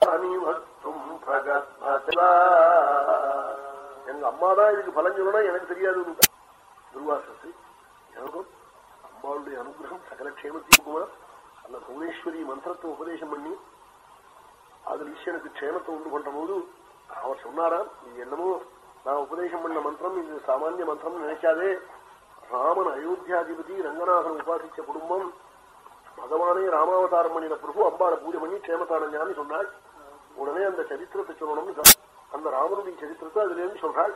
Speaker 1: அனிவத்தும் பிரகல்பதா எங்க அம்மாதான் இதுக்கு பலன் சொல்லணும் எனக்கு தெரியாது துர்வாசத்து எனக்கும் அம்பாளுடைய அனுகிரகம் சகல க்ஷேமத்தையும் அந்த புவனேஸ்வரி மந்திரத்தை உபதேசம் பண்ணி அதில் ஈஸ்வனுக்கு க்ஷேமத்தை உண்டு பண்ற போது அவர் சொன்னாராம் நீ என்னமோ நான் உபதேசம் பண்ண மந்திரம் இது சாமானிய மந்திரம் நினைக்காதே. ராமன் அயோத்தியாதிபதி ரங்கநாதன் உபாசிச்ச குடும்பம். பகவானே ராமாவதாரம் பண்ணின பிரபு அம்பாளை பூஜை பண்ணி க்ஷேமத்தானஞ்சான்னு சொன்னாள். உடனே அந்த சரித்திரத்தை சொல்லணும்னு அந்த ராமனுடைய சரித்திரத்தை அதுல இருந்து சொல்றாள்.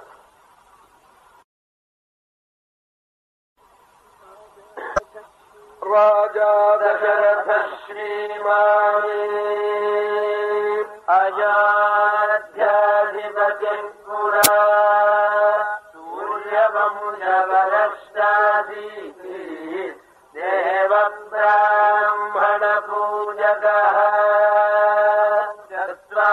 Speaker 2: ராஜா தசரத
Speaker 1: ஸ்ரீமானே அஜா ्रष्टादिेव ब्राह्मणपूजकः कर्त्वा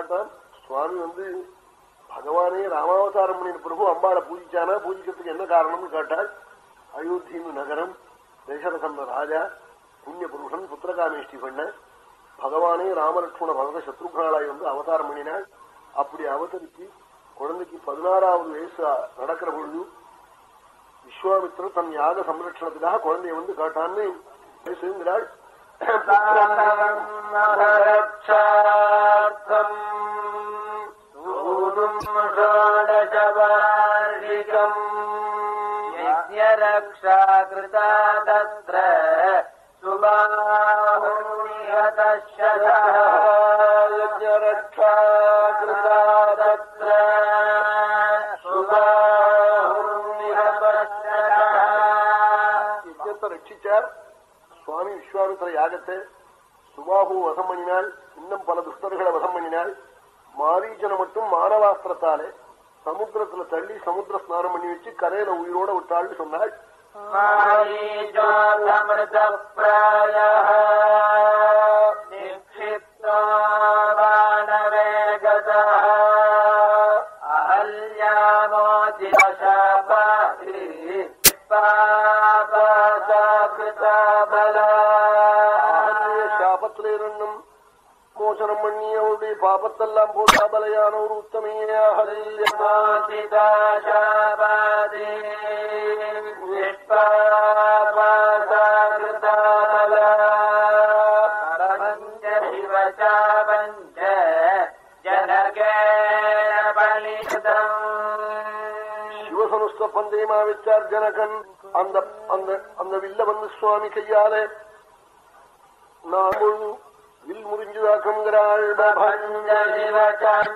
Speaker 1: காட்டான் சுவாமி வந்து பகவானே ராமாவதாரம் பண்ணின பிரபு அம்பாளை பூஜிச்சானா? பூஜிக்கிறதுக்கு என்ன காரணம்னு கேட்டாள் அயோத்தியின் நகரம் தசரசம் ராஜா புண்ணிய புருஷன் புத்திரகாமேஷ்டி பண்ண பகவானே ராமலட்சுமண பரத சத்ருகளாய் வந்து அவதாரம் பண்ணினாள். அப்படி அவதரித்து குழந்தைக்கு பதினாறாவது வயசு நடக்கிற பொழுது விஸ்வாமித்திரன் தன் யாக சம்ரட்சணத்துக்காக குழந்தைய வந்து காட்டான்னு பேசுகிறாள்
Speaker 2: कृता तत्र सुबाहुर्निहतशरक्षा कृता
Speaker 1: சமுத்திர யாகத்தை சுபாகு வசம் பண்ணினால் இன்னும் பல துஷ்டர்களை வசம் பண்ணினால் மாரீச்சனை மட்டும் மானவாஸ்திரத்தாலே சமுத்திரத்துல தள்ளி சமுத்திர ஸ்நானம் பண்ணி வச்சு கரையில உயிரோட விட்டாள்னு சொன்னாள் மாரீஜோதமிருத சுப்பிரமணியோடைய பாபத்தெல்லாம் போட்டு அபலையான ஒரு சிவசனுஷ்ட பந்தயமா வச்சார் ஜனகன் அந்த அந்த அந்த வில்ல வந்து சுவாமி கையாலே நான் வில்
Speaker 2: मुञ्जु अकुङ्ग्राल् बभञ्जिवचेण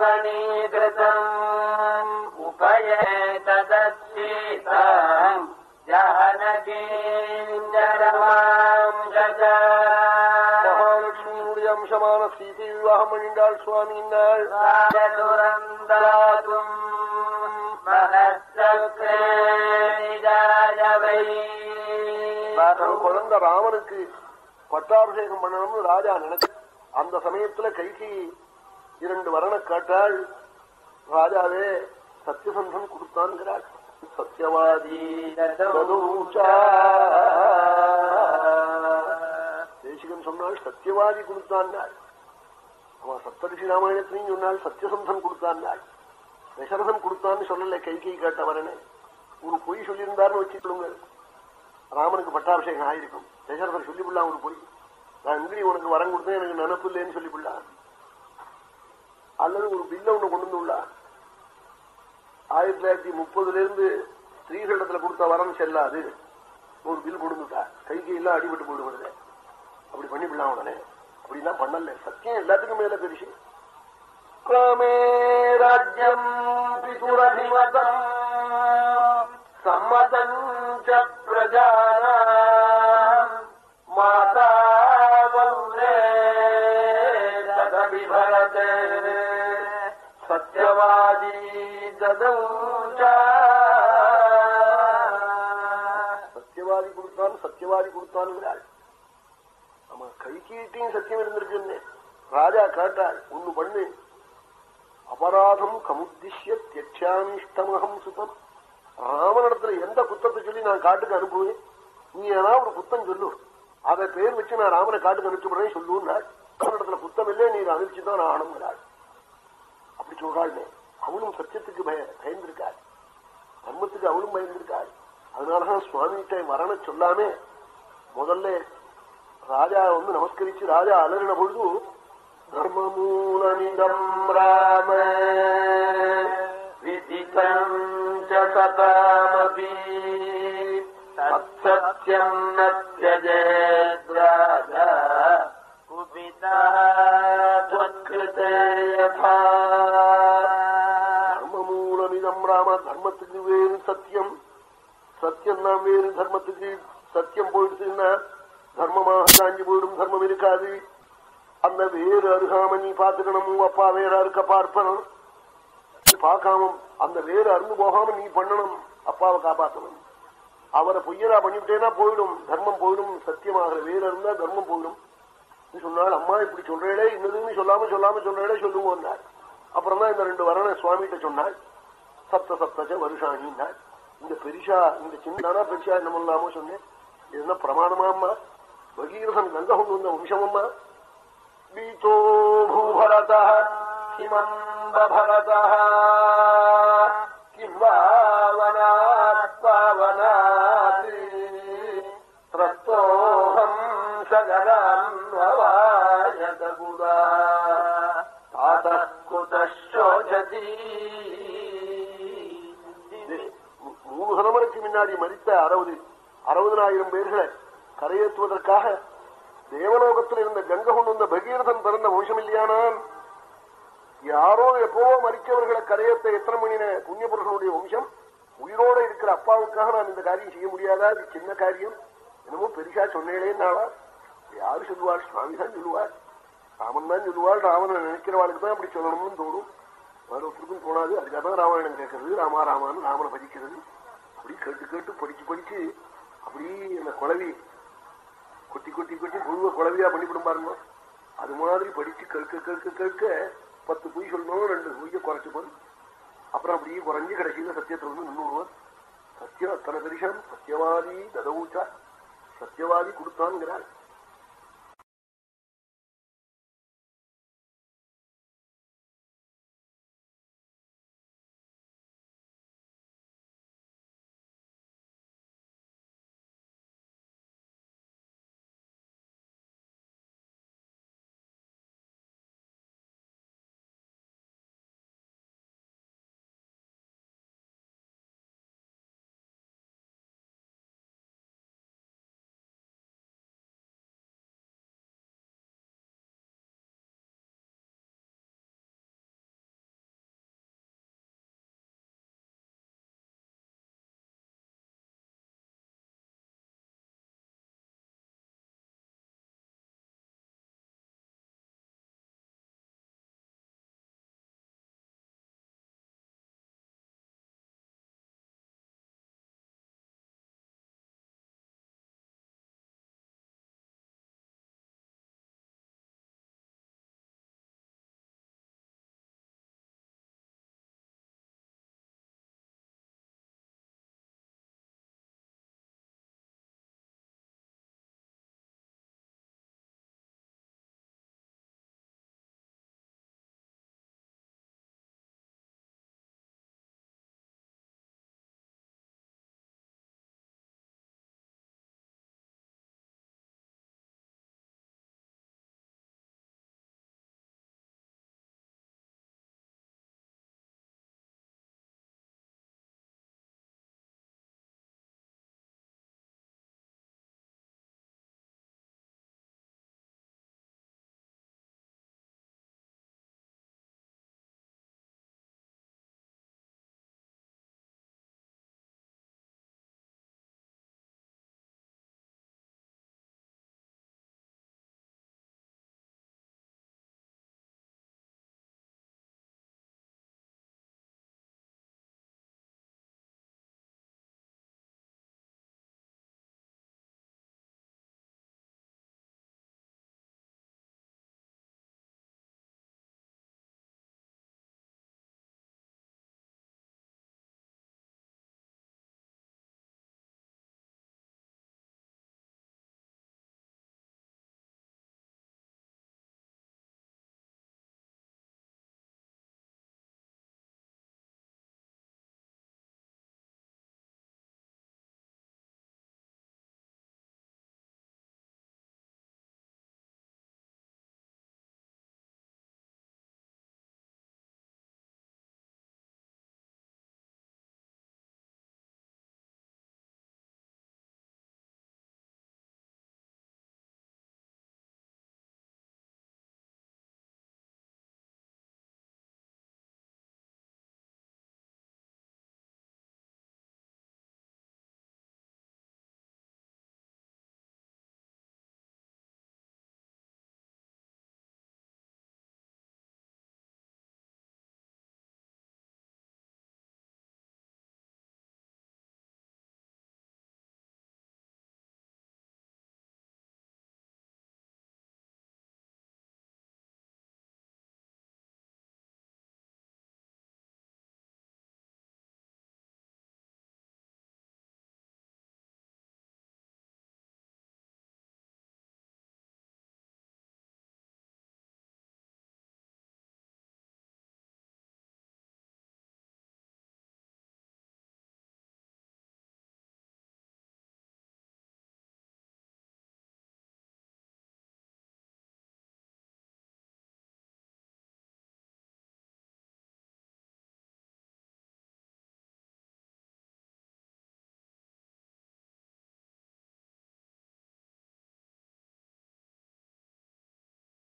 Speaker 2: प्रणीकृतम् उपयेतदश्चे जह
Speaker 1: न महालक्ष्मीमुदंशमान श्री श्री वाह मिण्डाल्
Speaker 2: स्वामिन्दातु अहस्तक्रे जाय
Speaker 1: தன் குழந்தை ராமனுக்கு பட்டாபிஷேகம் பண்ணணும்னு ராஜா நினைச்சு அந்த சமயத்துல கைகி இரண்டு வரண காட்டாள் ராஜாவே சத்தியசந்தன் கொடுத்தான்கிறாள். சத்தியவாதி தேசிகன் சொன்னாள் சத்தியவாதி கொடுத்தான் அவன் சப்தரிஷி ராமாயணத்திலையும் சொன்னால் சத்தியசந்தன் கொடுத்தான் தசரதன் கொடுத்தான்னு சொல்லல கைகை கேட்ட வரனே ஒரு பொய் சொல்லியிருந்தாருன்னு வச்சுக்கொள்ளுங்க ராமனுக்கு பட்டாபிஷேகம் ஆயிருக்கும். தசரதர் சொல்லிவிடலாம் ஒரு பொய்? நான் இந்திரி உனக்கு வரம் கொடுத்தேன் எனக்கு நினப்பு இல்லைன்னு சொல்லி சொல்லிவிடலாம் அல்லது ஒரு பில்ல ஒண்ணு கொண்டு வந்துள்ளா ஆயிரத்தி தொள்ளாயிரத்தி முப்பதுல இருந்து ஸ்ரீகண்டத்துல கொடுத்த வரம் செல்லாது. ஒரு பில் கொடுத்துட்டா. கை கையெல்லாம் அடிபட்டு போயிடுவது அப்படி பண்ணி பண்ணிவிடலாம் உடனே? அப்படின்னா பண்ணல. சத்தியம் எல்லாத்துக்கும் மேல பெருசு.
Speaker 2: ராமே ராஜ்யம் பிதுரதிமதம் சம்மதம் பிரஜானா மாதாவம்ரே ததபிபரதே சத்யவாதி ததூஜா
Speaker 1: சத்தியவாதி கொடுத்தான் சத்தியவாதி கொடுத்தான்ங்கிறாள் நம்ம கைகீட்டியும் சத்தியம் இருந்திருக்குன்னு ராஜா கேட்டாள் ஒண்ணு பண்ணு அபராதம் கமுத்திஷ்ய தியட்சாமிஷ்டமகம் சுதம் ராமனிடத்துல எந்த குத்தத்தை சொல்லி நான் காட்டுக்கு அனுப்புவேன்? நீ ஏதாவது ஒரு குத்தம் சொல்லு. அதை பேர் வச்சு நான் ராமனை காட்டுக்கு அனுப்பிச்சுடுறேன் சொல்லுன்னாள் ராமனிடத்துல குத்தம் இல்லையே நீ அனுப்பிச்சுதான் நான் ஆணுங்கிறாள் அப்படி சொல்றாள்னே அவளும் சத்தியத்துக்கு பய பயந்திருக்காள். தர்மத்துக்கு அவளும் பயந்திருக்காள். அதனாலதான் சுவாமிகிட்ட மரண சொல்லாமே முதல்ல ராஜா வந்து நமஸ்கரிச்சு ராஜா அலறின பொழுது தர்மமூலமிடம் ராம
Speaker 2: விதிதம் सतामपि तत्सत्यम् न त्यजेद्राजा कुपितः त्वत्कृते यथा
Speaker 1: தர்மமூலமிதம் ராம தர்மத்துக்கு வேறு சத்தியம் சத்தியம் தான் வேறு தர்மத்துக்கு சத்தியம் போயிடுச்சுன்னா தர்மமாக காஞ்சி போயிடும் தர்மம் இருக்காது அந்த வேறு அருகாம நீ பாத்துக்கணும் உங்க அப்பா வேற அறுக்க பார்ப்பனும் நீ பார்க்காம அந்த வேறு அருந்து போகாம நீ பண்ணணும் அப்பாவை காப்பாற்றணும். அவரை பொய்யதா பண்ணிவிட்டேன்னா போயிடும் தர்மம் போயிடும் சத்தியமாக வேறு இருந்தா தர்மம் போயிடும். சொன்னால் அம்மா இப்படி சொல்றேடே இன்னதுன்னு சொல்லாம சொல்லாம சொல்றேடே சொல்லுவோம் அப்புறம் தான் இந்த ரெண்டு வரண சுவாமிகிட்ட சொன்னாள் சப்த சப்தச்ச வருஷாணின்னாள் இந்த பெரிசா இந்த சின்னதானா பெரிசா என்ன பண்ணலாமோ சொன்னேன். என்ன பிரமாணமாம்மா பகீரசம் கந்த கொண்டு வந்த வம்சமம்மா பீதோ பூபரத
Speaker 2: बभरतः किम् वावनात् पावनात् त्रस्तोऽहम् सगरान्ववायतगुदा तातः कुतः शोचति
Speaker 1: மூணு தலைமுறைக்கு முன்னாடி மறித்த அறுபது அறுபதனாயிரம் பேர்களை கரையேற்றுவதற்காக தேவலோகத்தில் இருந்த கங்க கொண்டு வந்த பகீரதன் பிறந்த வம்சம் இல்லையானான் யாரோ எப்பவோ மறிச்சவர்களை கரையேற்ற எத்தனை மணின புண்ணியபுருஷனுடைய வம்சம்? உயிரோட இருக்கிற அப்பாவுக்காக நான் இந்த காரியம் செய்ய முடியாதா? இது சின்ன காரியம். என்னமோ பெருசா சொன்னேனேன்னாளா யாரு சொல்லுவாள்? சுவாமி தான் சொல்லுவாள். ராமன் தான் சொல்லுவாள். ராமனை நினைக்கிறவாளுக்கு தான் அப்படி சொல்லணும்னு தோணும். வேற ஒருத்தருக்கும் தோணாது. அதுக்காக தான் ராமாயணம் கேட்கறது. ராமா ராமான்னு ராமனை படிக்கிறது அப்படி கேட்டு கேட்டு படிச்சு படிச்சு அப்படி அந்த குழவி கொட்டி கொட்டி கொட்டி புழுவ குழவியா பண்ணிவிடும் பாருங்க. அது மாதிரி படிச்சு கேட்க கேட்க கேட்க பத்து பொய் சொல்லணும் ரெண்டு பொய்ய குறைச்சுப்பான் அப்புறம் அப்படியே குறைஞ்சு கடைசியில சத்தியத்தில் வந்து நின்றுடுவான் சத்தியம் அத்தனை பெரிசம் சத்தியவாதி ததவுச்சா சத்தியவாதி கொடுத்தான்ங்கிறாள்